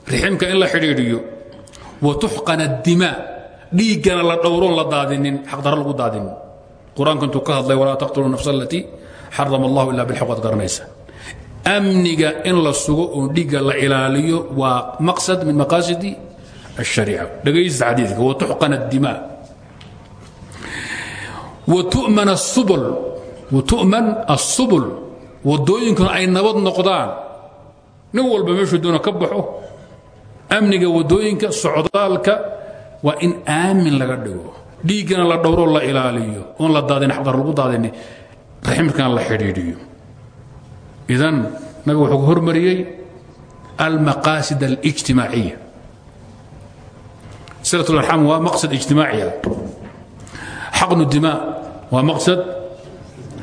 Riximka in la xidhiidhiyo. Wa tuxqana addimaa dhiiggana la dhowroon la daadinin. Xaqdarra lagu daadinin. Qur'aanku ka hadlay walaa taqtuluu nafsa alatii xarama allahu ilaa bilxaq waad garanaysa amniga in la sugo oo dhiigga la ilaaliyo waa maqsad min maqaasidi ashariica dhegaysta xadiidka wa tuxqana addimaa tu'man asubul wadooyinkuna ay nabad noqdaan nin walba meeshuu doona ka baxo amniga waddooyinka socdaalka waa in aamin laga dhigo dhiiggana la dhowroo la ilaaliyo oon la daadin xaqdar lagu daadin raximkana la xidhiidhiyo idan nabigu wuxuu ku hormariyey almaqaasid alijtimaaciya silatul arxaam waa maqsad ijtimaaciya xaqnu dimaa waa maqsad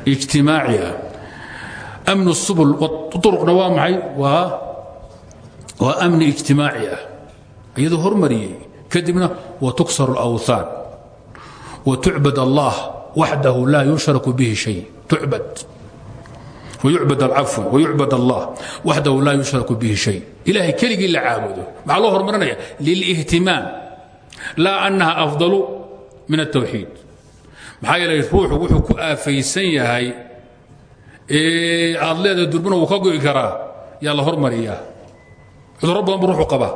ijtimaaci ah amnu الsubul uruqna waa maxay waa waa amni ijtimaaci ah iyadoo hormariyey kadibna watuksaru اlأwthaan watucbad allah waxdahu laa yushraku bihi shay tucbad ويعبد العفو ويعبد الله وحده لا يشرك به شيء إلهي كلي لا عابده مع الله هرمرنا للاهتمام لا أنها أفضل من التوحيد maxaa yeelay ruuxu wuxuu ku aafaysan yahay aad leedahay durbuna wuu ka go'i karaa yaa la hormariyaa. Cudurro badan buu ruuxu qabaa.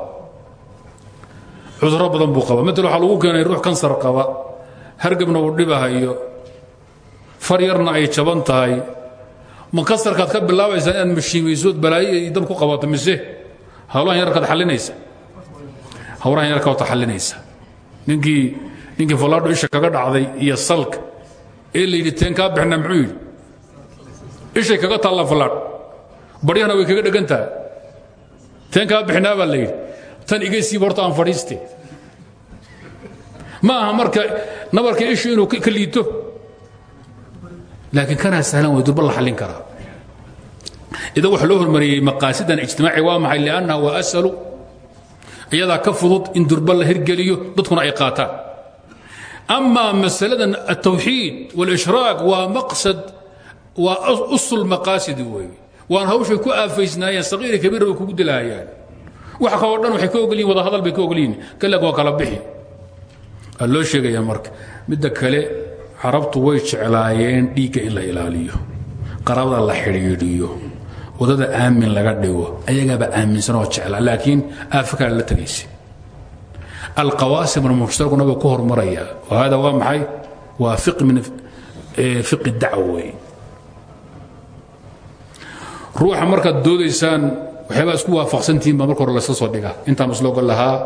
Cudurro badan buu qabaa. Matal waxaa lagu keenay ruux kansar qaba hargabna uu dhibahayo far yarna ay jaban tahay. Makasarkaad ka bilaabaysaa inaad mashiimaysood balaayo iyo dab ku qabato mise hawlahan yarkaad xalinaysa hawlahan yarka wata xalinaysa ninkii ninkii fallaadho isha kaga dhacday iyo salka ee la yidhi teen kaa bixna muxuu yidhi. Ishay kaga taallaa fallaadh baryahana way kaga dhegan tahay. Teen kaa bixinaa baa la yidhi. Tan iga siiba horta aan fadhiiste ma aha marka nabarka ishu inuu ka liito. Laakiin kanaa sahlan way durba la xallin karaa. Idan waxa loo hormariyey maqaasidan ijtimaaci waa maxay? Liannaha waa asalu. Iyadaa ka fudud in durba la hirgeliyo dadkuna ay qaataan amaa masaladan altawxiid wاlishraak waa maqsad waa usul maqaasidi weeye waan hawshay ku aafaysnaayeen saqiiri kabiira bay kugu dilaayaan wax kaloo dhan waxay ka ogolyihin wada hadal bay ka ogolyihin kalag waa kala bixi. Waa loo sheegayaa marka midda kale carabtu way jeclaayeen dhiigga in la ilaaliyo. Qaraabada la xidhiidhiyo waddada aamin laga dhigo ayagaaba aaminsan oo jeclaa laakiin aafakala la tegaysa alqawaasim almushtarak nabiga ku hormaraya hada waa maxay waa min fiqi dacwa wey ruuxa markaad doodaysaan waxyaabaa isku waafaqsantihiin baa marka hore layska soo dhiga intaan islooga lahaa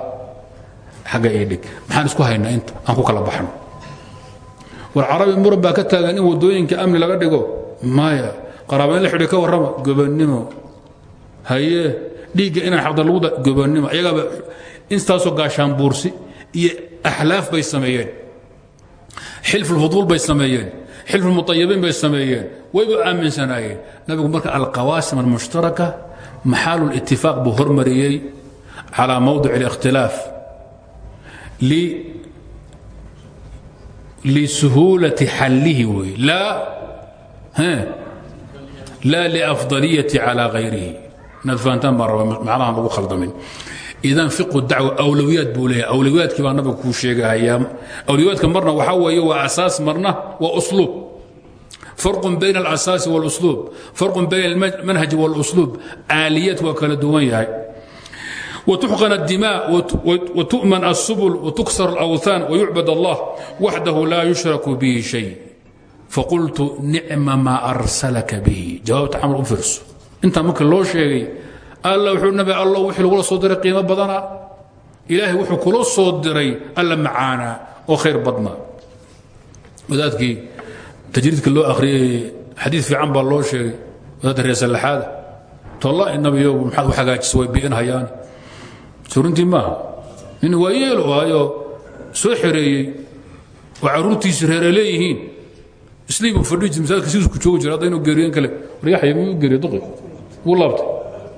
xagga ii dhig maxaan isku haynaa inta aan ku kala baxno war carabi muran baa ka taagan in waddooyinka amni laga dhigo maya qaraabayn la xidhi ka warrama gobonnimo haye dhiigga inaan xaqda lagu da gobonnimo ayagaaba intaasoo gaashaan buursi iyo axlaaf bay sameeyeen. Xilfulfuduul bay sameeyeen. Xilfulmutayibiin bay sameeyeen. Wayba aaminsanaayeen. Nabigu marka alqawaasim almushtaraka maxaalulitifaaq buu hormariyey calaa mawdic اlikhtilaaf lisuhuulati xallihi wey. Laa liafdaliyati calaa hayrihi inaad fahantaan baan raba macnahan lagu khaldamin idan fiqu dacwa awlawiyaad buu leeyahay awlawiyaadkii baa nabiga kuu sheegahayaa awlawiyaadka marna waxaa weeye waa asaas marna waa usluub farqun bayna alasaasi waاlusluub farqun bayna almanhaji waاlusluub aaliyad waa kala duwan yahay وتحقن الدماء وتؤمن السبل وتكسر الأوثان ويعبد الله وحده لا يشرك به شيء فقلت نعم ما أرسلك به جوابت عمر أفرس انت alla wuxuu nabi allo wixii lagula soo diray qiimo badana. Ilaahay wuxuu kula soo diray alla macaanaa oo khayr badnaa wadaadkii tajriidka loo akhriyey xadiid fiican baa loo sheegay. Wadaadda reer sallaxaada tolla nabiyoogu maxaad u hagaajisa way bi'inhayaani soo runtii maaha. Nin waa yeelu ahayoo soo xereeyey oo carruurtiisi reere leeyihiin isliibuu fadhii jir masaajidka sidiisu ku joogi jira hadda inuu geeriyo in kale. Waryaxya miyuu geeriyo duqi. Wuu laabtay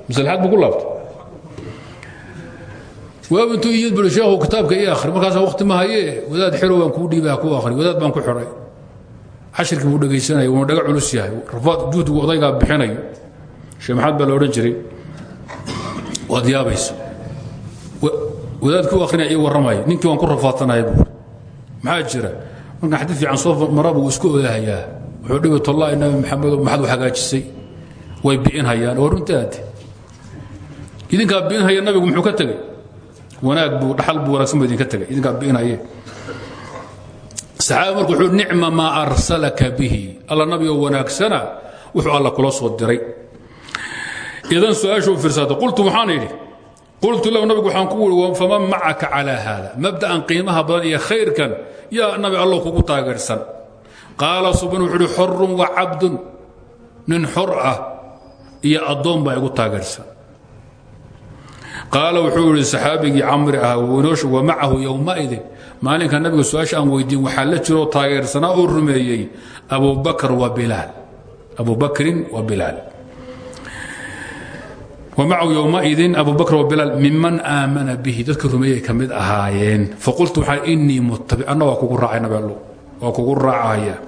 masalxaad buu ku laabtay. Waaba intuu iyad buli sheekhu kitaabka ii akhri. Markaasaa waqti ma hayee wadaad xero baan kuu dhiibaa ku akhri. Wadaad baan ku xidhay cashirkii buu dhegaysanaya wuuna dhaga culus yahay. Rafaad juhdigu odaygaa bixinayo. Sheekh maxamed baa la odhan jiray waad yaabaysa wadaadku akrinaya ii warramaya ninkii waan ku rafaadsanahay buu maxaa jira? Markaan xadiid fiican soo mara buu isku odahayaa. Wuxuu dhibi tollaahi nabi maxamedo maxaad u hagaajisay? Way bi'inhayaan oo runtaade idinkaa bi'inhaya nabigu muxuu ka tegey wanaag buu dhaxal buu wanaagsan buu idinka tegay. Idinkaa bi'inhaye saxaabi marka wuxuu nicma maa arsalaka bihi. Alla nabi oo wanaagsana wuxuu alla kula soo diray. Idan su'aasha qultu waxaan qultu lahu nabigu waxaan ku wuri faman macaka calaa haada. Mabda'an qiimaha badan iyo khayrkan yaa nabi allow kugu taageersan. Qaala subaan wuxuu uhi wa cabdun nin xor ah iyo baa igu taageersan qaal wuxuu ihi saxaabigii camri ahaa winooshu wamacahu yowmaidin maalinka nabiga su'aasha aan weydiin waxaa la jiroo taageersanaa oo rumeeyey abubakrin wa bilaal. Wmacahu yowmaidin abubakr wa bilaal miman aamana bihi. Dadka rumeeyey ka mid ahaayeen. Faqultu waxaa inii mutabic anna waa kugu raacay nabeelo waa kugu raacahaya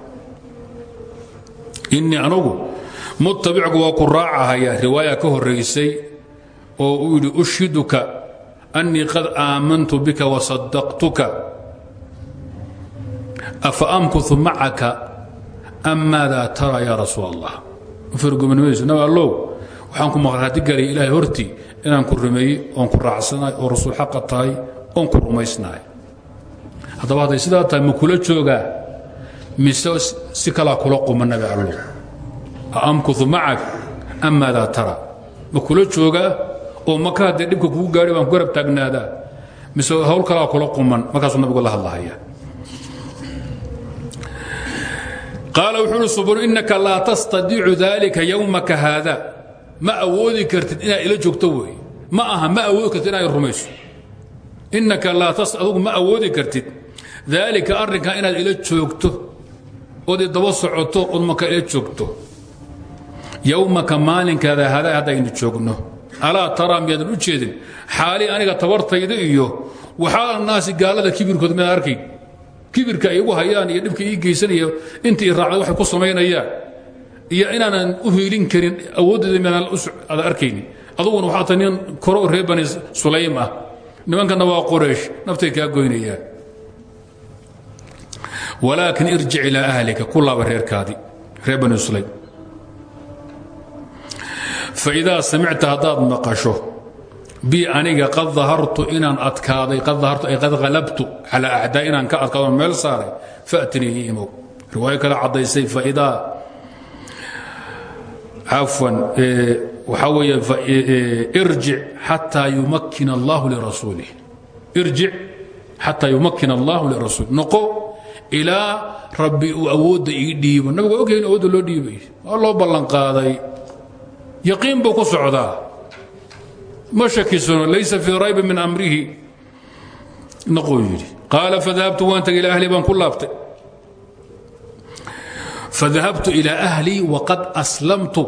inii anugu ku raacahayaa. Riwaaya ka oo uu yidhi ushhiduka annii qad aamantu bika wasadaqtuka afa amkuu macaka am maadaa tara yaa rasuul allah fargobnimayso nabi allow waxaan ku maqraati galay ilaahay hortii inaan ku rumeeyey oon ku raacsanahay oo rasuul xaqa tahay ku rumaysnahay. Haddaba hadday sidaa tahay ma kula joogaa mise si kalaa kula quma nabi allow? Aamkuu macak am tara? Ma kula joogaa oo maka haddee dhibka kugu gaadhi baan garab taagnaadaa mise hawl kalaa kula quman. Markaasuu nabigu la hadlahaya qaala wuxuu uhi subanu innaka laa tastadiicu dalika yowmaka haada. Ma awoodi kartid inaad ila joogto wey ma aha ma awoodi kartid inaad rumayso. Innaka laa tas ma awoodi kartid daalika arrinkan inaad ila joogto. Ood idaba socoto ood ila joogto. Yowmaka maalinkaada hadaa haddaynu joogno alaa taraa miyaadan u jeedin. Xaali aniga tabartayda iyo waxaa naasi gaalada kibirkood miyaad arkayn kibirka ay igu hayaan iyo dhibka ii geysanaya inta i raacda waxay ku samaynayaan. Iyo inaanan u hiilin karin awooddeeda miyaadaan ada arkaynin. Aduguna waxaa ta koro reer bani sulaym ah. Nimankana waa qoraysh naftay kaa goynayaan. Walaakin irjic ilaa ahlika ku laaba reerkaadii reer faidaa samicta haddaad maqasho bi aniga qad dahartu inaan adkaaday qad halabtu calaa acdaa inaan ka adkaado meel saaray faatinii ii imow riwaayo kale caddaysay faidaa cafwan waxaa weeye irjic xataa yumakkina allahu lirasuulih irjic xataa yumakkina allahu lirasuulih noqo ilaa rabbi uu awoodda ii dhiibo nabigu waa ogyahay in awoodda loo dhiibay waa loo ballanqaaday yaqiin buu ku socdaa. Ma shakisano laysa fii raybi min amrihi. Naquu yidhi qaala fadahabtu waan tagay ilaa ahli baan ku laabtay. Fadahabtu ilaa ahlii waqad aslamtu.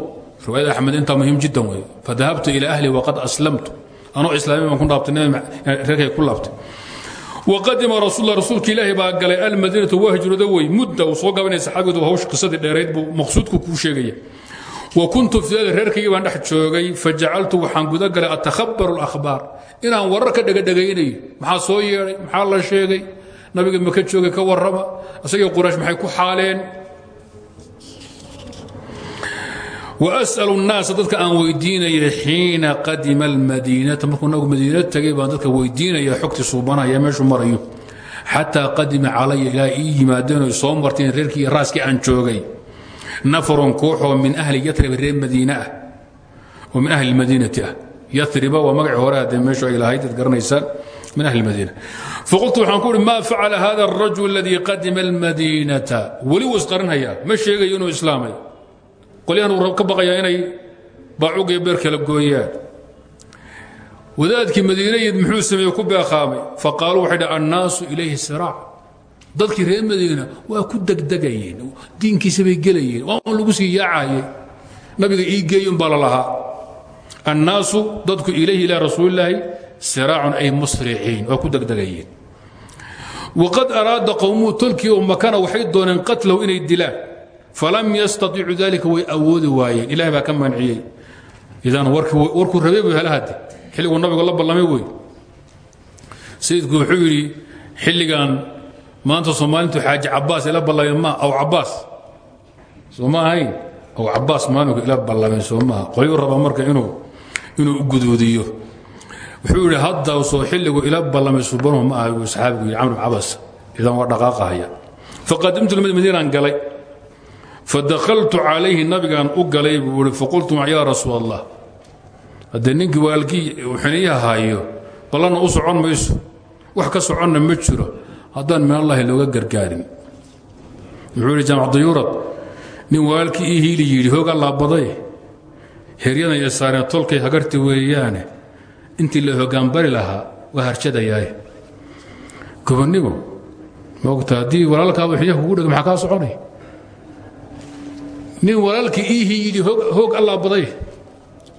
Riwaayada axmed intaa muhiim jiddan wey fadahabtu ilaa ahlii waqad aslamtu. Anoo islaami baan ku laabtay reerkay ku laabtay. Waqadima rasuul rasuulka ilaahi baa galay almadiinatu waa hijrooda wey mudda uu soo gabanaya saxaabigeedu hawsh qisadii dheerayd buu maqsuudku kuu sheegaya wa kuntu fiadi reerkaygii baan dhex joogay fa jacaltu waxaan gudagalay atahabaru alahbaar inaan warar ka maxaa soo yeedhay? Maxaa la sheegay? Nabiga maka joogay ka warrama isagii quraysh maxay ku xaaleen? Wa as'alu nnaasa dadka aan weydiinaya xiina qadima almadiinata. Markuu nabigu madiina tegay baan dadka weydiinaya xogtii suubanaya meeshuu marayo. Xataa qadima calaya ilaa ii yimaadeenoo soo marteen reerkii iyo aan joogay nafarun kooxoo min ahli yarib reer madiin ah oo min ahli madiinati ah yariba waa magaci hore haddee meeshu ay lahayd dad garanaysaan min ahli madiina faqultu waxaan ku uhi maa facala hada arajul aladii qadima almadiinata weli wuu isqarinhayaa ma sheegayo inuu islaamay qolyahan uu ka baqayaa inay baacugiyo beer kala gooyaan wadaadkii madiinayid muxuu sameeye ku beeqaamay faqaaluu waxay dha annaasu ilayhi siraac dadkii reer madiina waa ku degdegayeen diinkiisa bay gelayeen waa lagu sii yaacayay nabiga ii geeyun baa la dadku ilayhi ilaa rasuulillaahi siraacun ay musriciin waa ku degdegayeen. Waqad araada qowmuhu tolkii oo makana waxay dooneen inay dilaan. Falam yastaiicu dalika way awoodi waayeen. Ilahay baa ka manciyey. Idan warkuu rabay bu helahade xilliguu nabigu la ballamay wey sayidku wuxuu xilligan maanta soomaaliintu xaaji cabaas ila ballameen aw cabaas. Soo ma ahayn? Aw cabaas maalinku ila ballameen soo maaha qolyuu raba marka inuu inuu u guduudiyo wuxuu yidhi hadda soo xilligu ila ballamay subanuhu ma aha saxaabigu yidhi camr idan waa dhaqaaqahaya faqadimtu madiinaan galay. Fadakaltu calayhi nabigaan u galay buu faqultu yaa rasuul allah haddee ninkii waalkii xiniyaha socon mayso wax ka soconna ma jiro haddaan min allahi looga gargaarin. Wuxuu yidhi jaamac dayuurad nin waalkii ii hiili yidhi hoog allaa baday. Heryadan iyo saareen tolkay hagarti weeyaane. Intii la hogaanbari lahaa waa harjadayaaye gobonnimo moogta haddii walaalkaaba xiniyaha kugu dhega maxaa kaa soconay nin walaalkii ii hiiyidhi hoog allaa baday.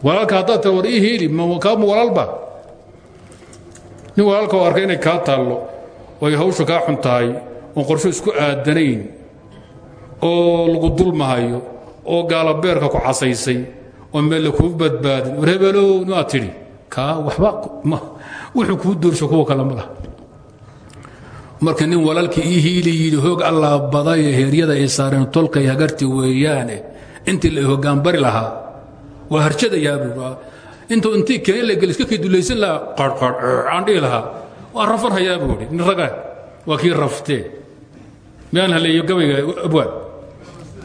Walaalka haddaad tira war ii hiili nin walaalka arkay inay kaa taallo oo ay hawsha kaa xun tahay oon qorsho isku aadanayn oo lagu dulmahayo oo gaalabeerka ku casaysay oo meelle kuu badbaadin. War hebelow maad tidhi kaa waxba wuxuu kuu doorsho kuwa kale ma laha. Marka nin walaalkii ii hiili hoog allaa badaye heeryada ay saareen tolkay hagarti weeyaane intii la hogaanbari lahaa. Waa harjadayaa intuu intii keen la gel iska kii dulaysan lahaa qarqar aan dhihi lahaa waa rafarhayaa buu idhi nin raga waa kii raftee. Miyaan haleeyo gabayga abwaan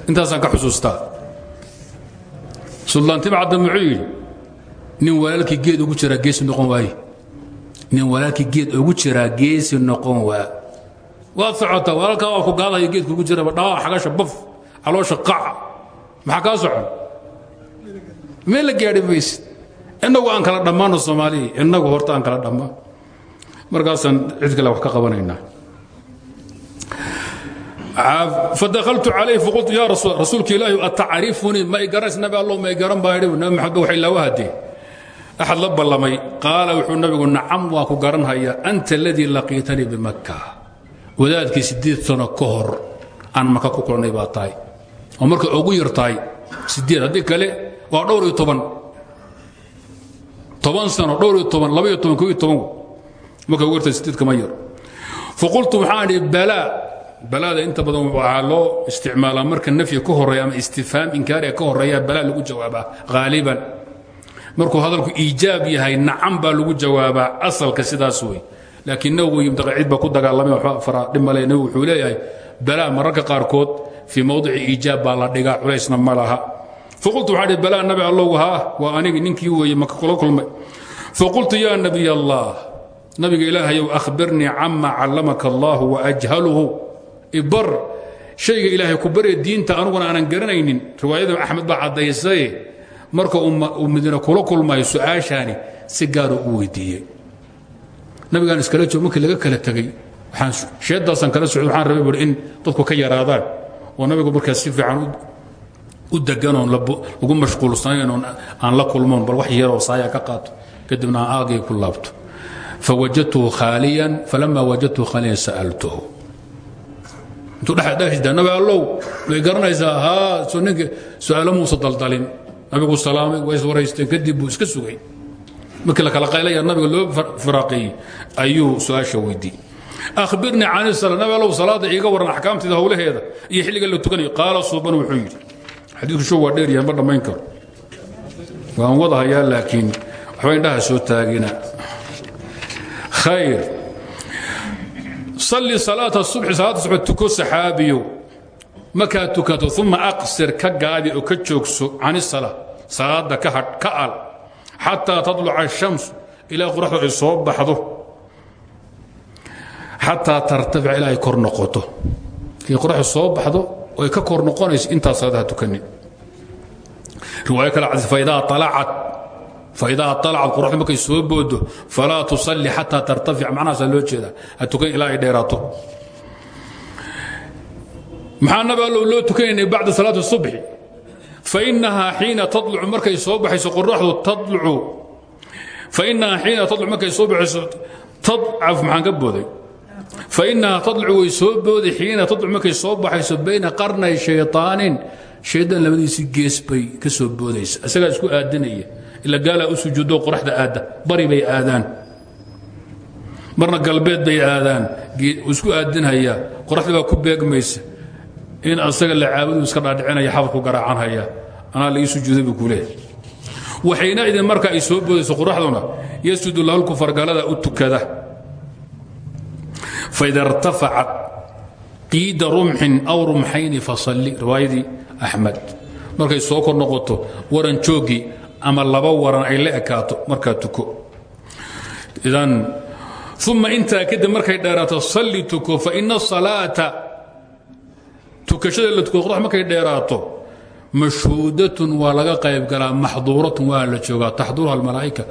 intaasaan ka xusuustaa. Suldaan timcadda muxuu yidhi nin walaalkii geed ugu jiraa geesi noqon waaye. Nin walaalkii geed ugu jiraa geesi noqon waa. Waad socotaa walaalkaa waa ku gaadayo geedka ugu jiraba dhawaa xagasha baf caloosha qaca maxaa kaa socon? Meel la gaadhi maysid. Innagu aan kala dhammaano soomaaliya innagu horta aan kala dhammaan markaasaan cid kale wax ka qabanaynaa. Fadakaltu calayh faqultu rasuul rasuulka ilaahi atacrifunii ma i garanaysa nabi allow ma i garan baa nabi maxamed waxay laawa hadee axad la ballamay. Qaala wuxuu nabigu nacam waa ku garanhayaa anta aladii laqiitanii bimakka wadaadkii siddeed sano ka hor aan ku kulannay baa tahay. Oo ugu yar tahay haddii kale waa dhowr iyo toban. Toban sano dhowr iyo toban laba iyo toban koo iyo toban kama yar. Faqultu waxaan idhi balaa balaada inta badan waxaa loo isticmaalaa marka nafyi ka horreeya ama istifhaam inkaariga ka horreeya balaa lagu jawaabaa haaliban markuu hadalku iijaab yahay nacam baa lagu jawaabaa asalka sidaas wey laakiin nawowi cid ba ku dagaalamay waxba fara dhib male nawowi wuxuu leeyahay balaa mararka qaarkood fii mowdici iijaab baa la dhigaa culaysna ma laha. Faqultu waxaan ihi balaa nabi allow haa waa anigi ninkii weeye maka kula kulmay. Faqultu yaa nabiy allah nabiga ilaahayow akhbirnii cama callamaka allahu waajhaluhu ibar shayga ilaahay ku barya diinta anuguna aanan garanaynin. Riwaayada axmed baa caddaysaye marka uu madiina kula kulmayo su'aashaani si gaara u weydiiyey. Nabigaan iskala joog markii laga kala tegey waxaan sheedaasaan kala socday waxaan rabay in dadku ka yaraadaan. Oo nabigu markaas si fiican u deganoon lagu mashquulsanayn oon aan la kulmoon bal wax yaroo saaya ka qaato. Kadibna aagay ku laabto fawajadtuhu khaaliyan falama wajadtuhu khaaliyan sa'altuhu intuu dhexdhexda nabi allow way garanaysaa haa soo ninka su'aalo muusa daldalin nabigu salaamay way iswaraysteen kadib buu iska sugay markii la kala qaylaya nabiga loo firaaqeeyey ayuu su'aasha weydiiyey akhbirnii can sala nabi allow salaada iiga waran axkaamteeda howlaheeda iyo xilliga la tukanayo qaala suuban wuxuu yidhi xadiidku show waa dheer yahay ma dhammayn karo waan wadahayaa laakiin waxba indhaha soo taagina khayr salli salaata subxi salaada subax tuko saxaabiyo markaa tukato uma aqsir ka gaabi oo ka joogso can isala salaada ka hadh ka al xataa tadluca ashams ilaa qoraxdu ay soo baxdo xataa tartafica ilaa ay kor noqoto kii qoraxdu soo baxdo oo ay ka kor noqonayso intaa salaadaha tukanin riwaayo kale cadis faidaa alacat faidaa alacad qoraxdu markay soo boodo falaa tusalli xataa tartafic macnahaasaa loo jeedaa ha tukan ilaa ay dheeraato maxaa nabi allow loo tukanaynay bacda salaati subxi fainahaa xiina talucu markay soo baxayso qoraxdu talucu fainahaa xiina talucu markay soo baxayso tadcaf maxaan ka booday fainahaa tadlucu way soo booday xiina tadlucu markay soo baxayso bayna qarnay shayطaanin shaydaan labadiisii gees bay ka soo boodaysa isagaa isku aadanaya ila gaalaa u sujuudo qoraxda bari bay aadaan. Marna galbeed bay aadaan. Isku aadinhayaa qoraxda ku beegmaysa. In asaga la caabudu iska dhaadhicinaya xabarku garaacanhaya. Anaa laii sujuuday buu ku leeyahay. Waxayna idin marka ay soo boodayso qoraxduna yasjudu lahu lkufargalada u tukada. Faida irtafacat qiida rumxin aw rumxayni fasalli riwaayadii axmed markay soo kor noqoto waran jooggii ama laba waran ay la ekaato markaa tuko. Idan uma intaa kadib markay dheeraato salli tuko faina salaata tukashada tuko qorax markay dheeraato mashhuudatun waa laga qayb galaa maxduuratun waa la joogaa taxduruha almalaa'ika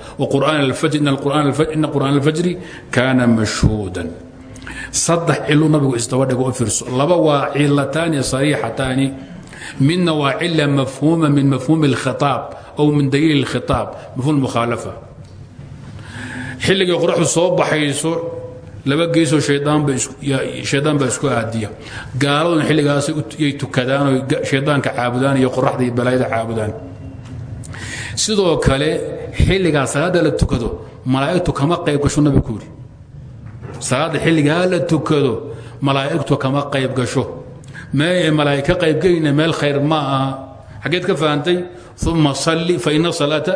ina qur'aan alfajri kaana mashhuudan. Saddex cilu nabigu isdaba dhigo u fiirso laba waa cilataani sariixataani midna waa cila mafhuuma min mafhuumi اlkhitaab aw min daliil اlkhitaab mafhum mukhaalafa xilligay qoraxdu soo baxayso laba geesoo shaydaan baa isku aadiya gaaladuna xilligaasay tukadaan oo shaydaanka caabudaan iyo qoraxda iyo balaayada caabudaan sidoo kale xilligaa salaadda la tukado malaa'igtu kama qayb gasho nabigu ku yidhi salaadda xilligaa la tukado malaa'igtu kama qayb gasho mee malaa'ig ka qaybgelayna meel khayr ma aha xaggeed ka fahantay uma salli faina salaata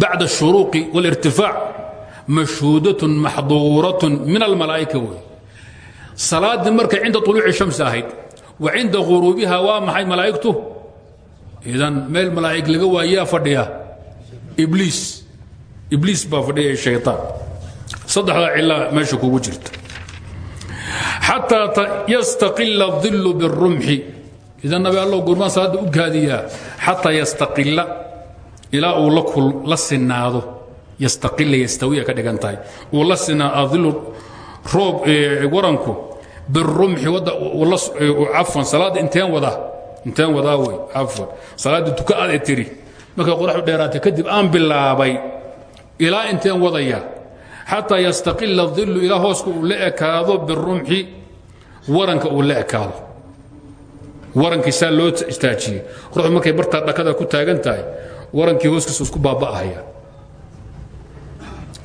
bacda الshuruuqi wاlirtifaac mashhuudatun maxduuratun min almalaa'ika wey salaaddii markay cinda طuluuci shamsi ahayd wa cinda quruubiha waa maxay malaa'igtu idan meel malaa'ig laga waayaa fadhiya ibliis ibliis baa fadhiya shayطaan saddexdaa cilaa meesha kugu jirta xataa yastaqila الظilu biالrumxi idan nabi allo gurmaan salaadda u gaadiyaa xataa yastaqila ilaa uu la sinaado yastaqila yastawiya ka dhigan tahay. Uu la sinaado adilu roob waranku birumxi cafwan salaadda inteen wadaa inteen wadaa wey cafwan salaadda tuka aad tiri. Markay qoraxdu dheeraatay kadib aan bilaabay ilaa inteen wadaya. Xataa yastaqila dilu ilaa hooska uu la ekaado birumxi waranka uu la ekaado warankiisaa loo istaajiyey ruuxu markay bartaa dhakada ku taagan warankii hooskiisa isku baaba'ahaya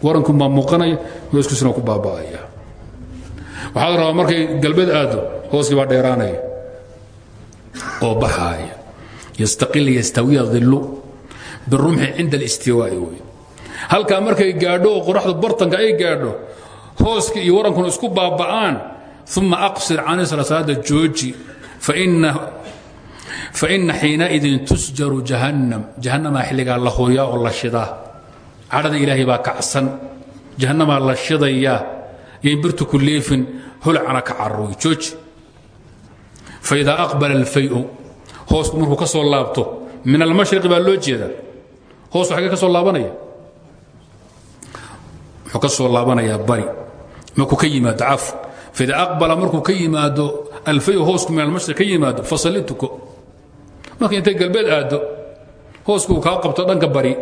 waranku maa muuqanaya hooskiisuna ku baaba'aya. Waxaa la rabaa markay galbeed aado hooskii baa dheeraanaya. Oo baxaaya. Yastaqil yastawiya dilu birumxi cinda alistiwaa'i wey halkaa markay gaadho oo qoraxdu bartanka ay gaadho hooskii iyo warankuna isku baaba'aan uma aqsir can isla salaada jooji faina xiinaidin tusjaru jahannam jahannamaa xilligaa la hooyaa oo la shidaa cadhada ilaahay baa kacsan jahannamaa la shidayaa yayn birtu ku leefin holcana ka carooy jooji faidaa aqbala alfayu hoosku markuu ka soo laabto min almashriqi baa loo jeedaa hoos xagee ka soo laabanaya wuxuu ka soo laabanayaa bari markuu ka yimaado cafu faidaa aqbala markuu ka yimaado alfayu hoosku min almashriq ka yimaado fasalli tuko. Marka galbeed aaddo hoosku kaa qabto dhanka bari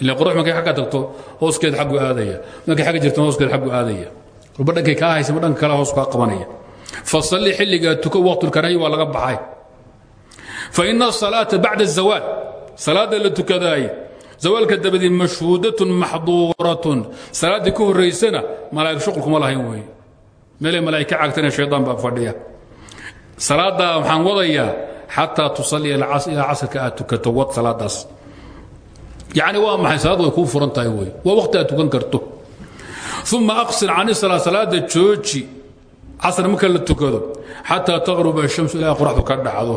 ila qorax markay agga tagto hooskeed aggu aadaya. Markay agga jirto hooskeed aggu aadaya. Walba dhankay kaa haysa ma dhanka kale hoos kaa qabanaya. Fasalli xilligaa tuko waqtulkaraahi waa laga baxay. Fa ina asalaata bacda azawaal salaadda la tukadaay zawaalka dabadii mashhuudatun maxduuratun. Salaaddii ka horraysana malaa'ig shuqul kuma lahayn weeye. Meelay malaa'ig ka salaaddaa waxaan wadayaa xataa tusalliya ilaa casrka aad tukato wad salaadaas. Yacni waa maxay? Salaad way kuu furan tahay wey tukan karto. Uma aqsir can isala salaada jooji. Casr marka la tukado xataa taqruba ashamsu ilaa qoraxdu ka dhacdo.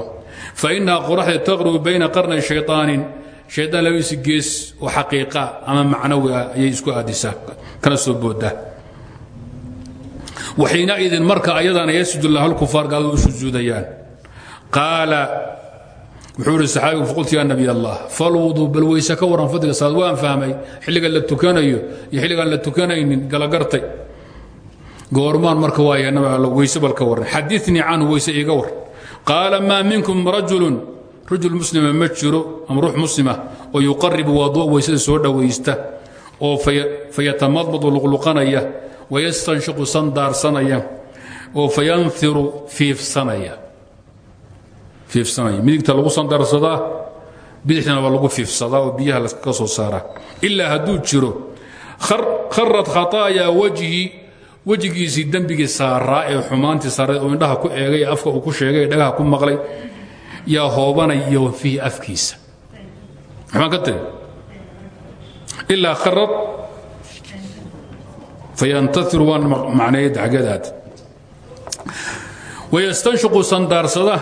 Fa inaha qoraxda taqrubu bayna qarnay shayطaanin shaydaan labadiisi gees oo xaqiiqa ama macnawi ah isku aadisaa kana soo waxiinaidin marka ayadana yasjud lah alkufaar gaaladu u sujuudayaan. Qaala wuxuu ihi saxaabigu faqultu ya nabiy allah falwuduu bal weyse ka waran fadliga salaad waan fahmay xilligan la tukanayo iyo xilligaan la tukanaynin galagartay. Goormaan marka waaya nabi alla weyse bal ka warran xadiinii canhu weyse iiga war qaala maa minkum rajulun rajul muslima ma jiro ama ruux muslima oo yuqaribu waadua weysada soo dhowaysta oo fayatamadmadu luqluqanaya wayastanshiqu sandaarsanaya oo fayanfiru fiifsanaya midigta lagu sandarsadaa bidixdana waa lagu fiifsadaa oo biyaha laskaga soo saaraa ilaa hadduu jiro kharad khataayaa wajhi wejigiisii dembigii saaraa ee xumaantii saaray oo indhaha ku eegay afka uu ku sheegay dhagaha ku maqlay yaa hoobanay iyo fiihi afkiisa maxbaan ka tiri ilaa kharad fayantairu waan macneeyad xageedaad wayastanshiqu sandaarsada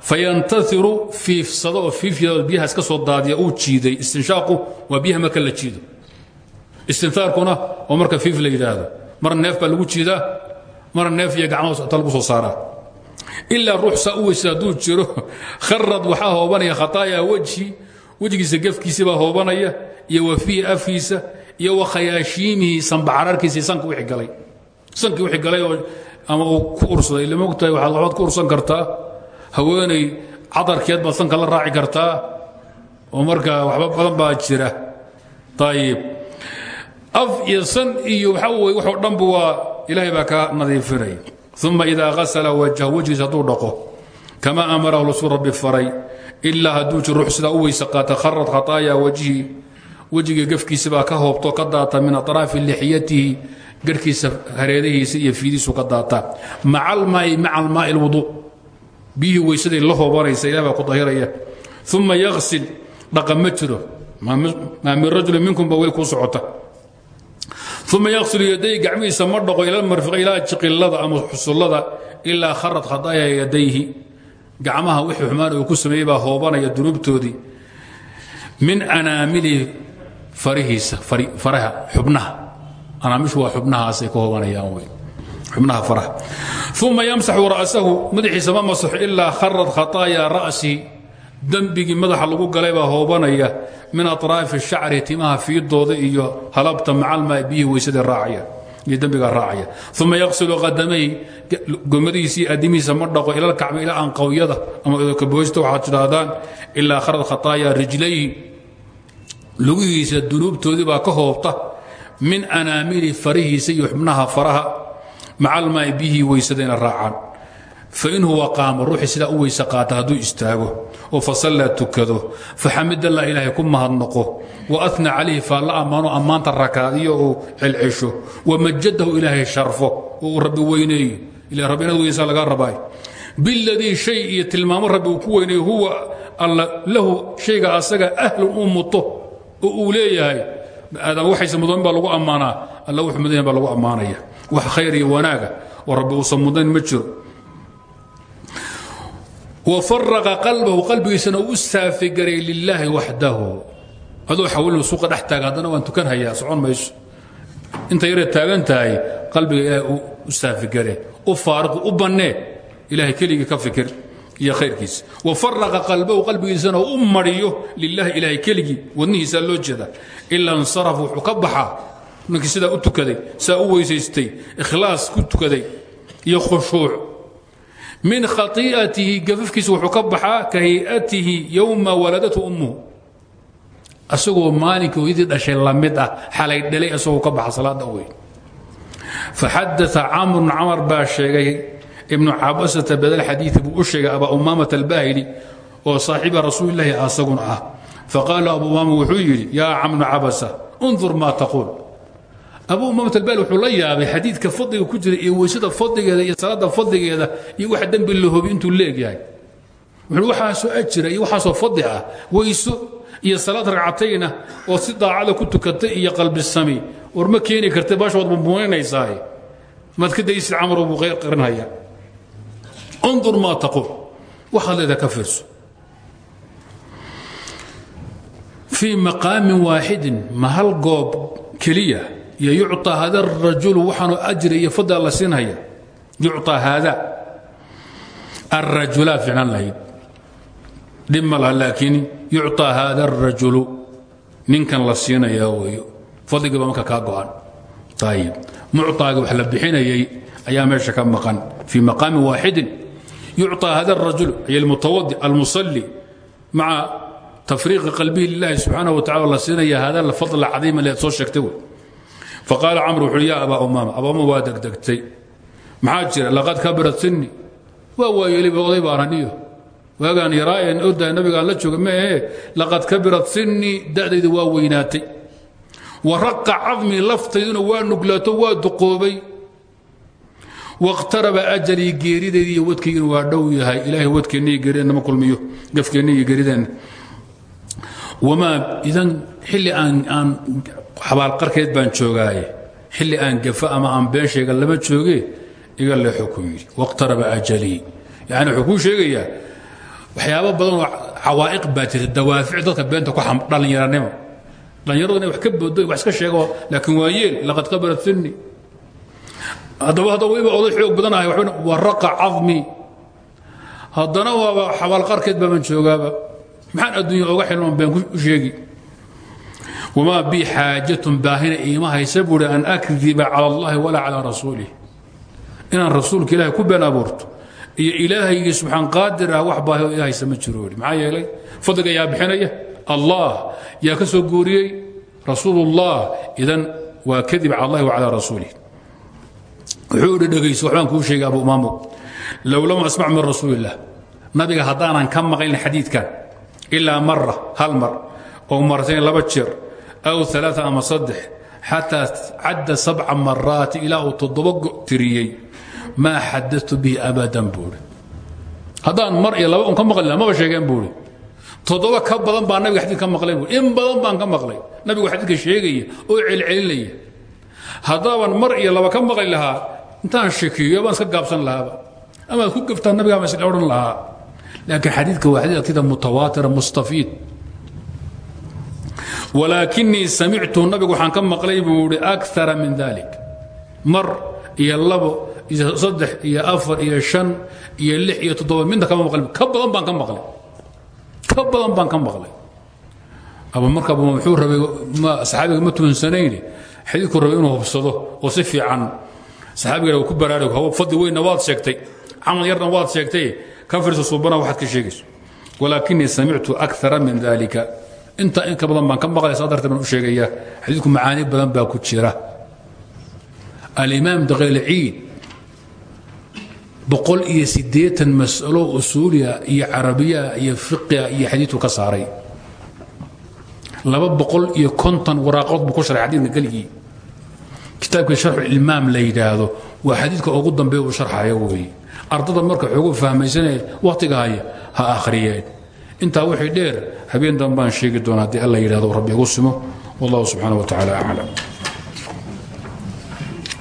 fayantairu fiifsada oo fiifyada biyaha iska soo daadiya uu jiiday istinshaaqu waa biyaha marka la jiido istintaarkuna oo marka fiif la yidhaahdo mar neef baa lagu jiidaa mar neef iyo gacmahota lagu soo saaraa ilaa ruux saa u weysa hadduu jiro kharad waxaa hoobanaya khataayaa wejhi wejigiisa gefkiisi baa hoobanaya iyo wa fiihi afkiisa iyo wa khayaashiimihi sanbacararkiisii sanka wixii galay sankii wixii galay oo ama uu ku ursaday. Ila mogtahay waxaad waxbaad ku ursan kartaa? Haweenay cadarkeed baad sanka la raaci kartaa? Oo markaa waxba badan baa jira. Ayib af iyo san iyo waxa weye waxoo dhanba waa ilaahay baa ka nadiifinaya uma idaa hasala wajha wejgiisa hadduu dhaqo. Kama amarahu rasul rabbi faray. Ilaa hadduu jir ruux sidaa u weyse qaata kharad khataaya wajhi wejiga gefkiisa baa ka hoobto ka daata min aطraafi lixyatihi garhkiisa hareedihiisa iyo fiidiisu ka daata. Maca almaai maca almaai اlwudu biyihii weysaday la hoobanaysa ilah ku dahiraya. Uma yaksil dhaqa ma jiro. Min rajuli minkum ba weli kuu socota. Uma yaqsilu yaday gacmihiisa ma dhaqo ila marfiqa ilaa jiqilada ama xusullada ilaa kharad khadaaya yadayhi. Gacmaha wixii xumaan uu ku sameeyey baa hoobanaya dunuubtoodii. Min anaamili farihiisa faraha xubnaha. Anaamishu waa xubnahaasay ka hoobanayaan wey xubnaha faraha. Uma yamsaxu ra'sahu madaxiisa ma masaxo ilaa kharad khataaya ra'si. Dembigii madaxa lagu galay baa hoobanaya min atraafi shacri timaha fiidooda iyo halabta macalmaa biyihii weysada raacaya iyo dembiga raacaya. Uma yaqsilu qadamay gomadihiisii adimihiisa ma dhaqo ila lkacba ilaa anqawyada ama kaboysta waxaad tidhaahdaan ilaa kharad khataaya rijlayhi lugihiisa dunuubtoodii baa ka hoobta. Min anaamili farihiisa iyo xubnaha faraha macalmaa biyihii weysadayna raacaan. Fain huwa qaama ruuxii sidaa u weyse qaata hadduu istaago. Oo fasallaa tukado faxamidallah ilaahay ku mahadnaqo wa ana calayhi faalla ammaano ammaanta rakaadiyo uu celcesho. Wamajadahu ilaahay sharfo oo uu rabbi weyneeyo. Ila rabbi inaad weysaa lagaa rabaayo biladii shay iyo tilmaamo rabbi uu ku weyneeyo huwa alla lahu shayga asaga ahlun uu muto oo uu leeyahay aadam waxaysa mudan baa lagu ammaanaa. Alla wuxuu mudan yahay baa lagu ammaanaya. Wax khayr iyo wanaaga oo rabbi uusan mudayn ma jiro. Wafaraqa qalbahu qalbigiisana u saafigaray lilaahi waxdahu. Adoo xawilin suuqa dhex taaga haddana waan tukan hayaa socon mayso. Inta yaree taagan tahay qalbiga ilaahay u saafigare u faariqu u bannee. Ilahay keligii ka fikir iyo khayrkiisa wafaraqa qalbahu qalbigiisana u mariyo lilaahi ilaahay keligii wadnihiisaa loo jeeda. Ilaa insaraf wuxuu ka baxaa ninkii sidaa u tukaday saa u weysaystay ikhlaas ku tukaday iyo khushuuc. Min khai'atihi gafafkiisa wuxuu ka baxaa ka hay'atihi yowma waladathu ummuhu. Asagoo maalinka hooyadii dhashay la mid ah xalay dhalay asagoo ka baxa salaada wey faxadaa camr bn camar baa sheegay ibnu cabasata badal xadiii buu u sheegay abaa umaamata albahili oo saaxiiba rasuulilaahi asaguna ah. Faqaala abu umaama wuxuu yidhi yaa camnu cabasa undur maa taquul. Abu umaamat albahili wuxuu la yaabay xadiidka fadliga ku jira iyo weysada fadligeeda iyo salaada fadligeeda iyo wax dembi la hobi intuu leegyahay wuxuu waxaasoo ajira iyo waxaasoo fadli ah weyso iyo salaad ragcatayna oo si daacada ku tukatay iyo qalbisami war ma keeni karta baasha waad bumbuuninaysaa maad ka daysid undur maa taquul waxaad leedaha ka fiirso fii maqaamin waaxidin ma hal goob keliya iyo yucطaa hada الrajulu waxaanu ajri iyo fadli alla siinhaya yucطaa haada الrajulaa ficnaan lahayd dhib ma laha laakiin yucطaa haada الrajulu ninkan la siinayaa weeyo fadligii baa marka kaa go-an ayib mucطaaga wax la bixinayay ayaa meesha ka maqan fii maqaamin waaxidin yucطaa hada الrajul ay almutawadi almusalli maca tafriiqi qalbihi lilahi subxaanaه wa tacala la siinaya hada alfadl cadiima leed soo sheegtay wey faqaala camr wuxuu ya abaa umaama abaa umaama waa degdegtay maxaa jira laqad kabirat sinni waa waayeeliba oday baaraniyo waagaan yaraa'een odaa nabigaan la jooga maehe laqad kabirat sinni da'dayda waa weynaatay wa raqa cadmii laftayduna waa nuglaato waa duqoobay wاqtaraba ajalii geerideedii iyo wadkaygina waa dhow yahay. Ilaahay wadkeenna iyo geerideenna ma kulmiyo. Gafkeenna iyo geerideenna idan xilli aan aan xabaalqarkeed baan joogaaye. Xilli aan gafa ama aan been sheega lama jooge iga leexo ku waqtaraba ajalii yani wuxuu kuu waxyaabo badan oo cawaa'iq dawaafic dadka beenta ku dhallinyaranimo dhallinyaradu inay wax ka boodo wax iska sheego laakiin waa laqad qabarat sinni haddaba haddaba iba oday xoog badan ahay waxba waraqa cadmi haddana waaba xabaalqarkeed baaban joogaaba. Maxaan adduunya oga xilman been u sheegi. Wamaa bii xaajatun baahina iima haysa buuhi an akdiba cala allahi walaa calaa rasuulih inaan rasuulka ilahay ku been abuurto. Iyo ilaahaygii subxaan qaadir ah wax baahi oo ii haysa ma jiro i maxaa yeelay? Fadliga yaa bixinaya? Allah yaa ka soo guuriyey? Rasuulullah idan waa kadib cala allahi wa calaa rasuulih wuxuu idhi dhegayso waxbaan sheegay abu umaamo low lam asmac min rasuuli illah nabiga haddaanan ka maqlin xadiidkan ilaa mara hal mar oo martayn laba jeer aw aa ama saddex xataa cadda sabca maraati ilaa uu toddoba tiriyey. Maa xadatu abadan buuri haddaan mar iyo laba ka maqli maba sheegeen toddoba ka badan baa nabiga xadiid maqlay in badan baan ka maqlay nabigu xadiidka sheegaya oo celcelinaya haddaaban mar iyo laba ka maqli lahaa intaan shakiyo baan iska gaabsan lahaaba amaad ku gaftaa nabigaama isla odhan lahaa. Laakiin xadiidka waa xadiid agtida mutawaatira mustafiid. Walaakinii samictu nabigu waxaan ka maqlay buu ihi akara min dalik mar iyo iyo saddex iyo afar iyo shan iyo lix iyo toddoba midna kama maqlin. Ka badan baan ka maqlay. Ka badan baan ka maqlay. Aba markaba wuxuu rabay saxaabiga ma tuunsanayni xadiidku rabay inuu hubsado oo si fiican saxaabiga ku baraarug hawo fadli weynna waad sheegtay. Camal yarna waad sheegtay. Ka fiirsa suubana waxaad ka sheegayso. Walaakinii samictu akara min dalika inta in ka badan baan ka maqlay saa baan u sheegayaa xadiidku macaani badan baa ku jira. Alimaam daqeylciid boqol iyo siddeetan mas'alo usuuliya iyo carabiya iyo fiqiga iyo xadiidku ka saaray. Laba boqol iyo konton waraaqood buu ku sharay xadiidka keligii kitaabkii sharxuilmaam la yidhaahdo waa xadiidka ugu dambeeya uu sharxayo weeye ardada marka xoogu fahmaysanee wakhtiga haya ha akhriyeen intaa wixii dheer habeen dambaan sheegi doona haddii alla yidhahdo rabbi igu simo wallahu subxaana wa tacaala aclam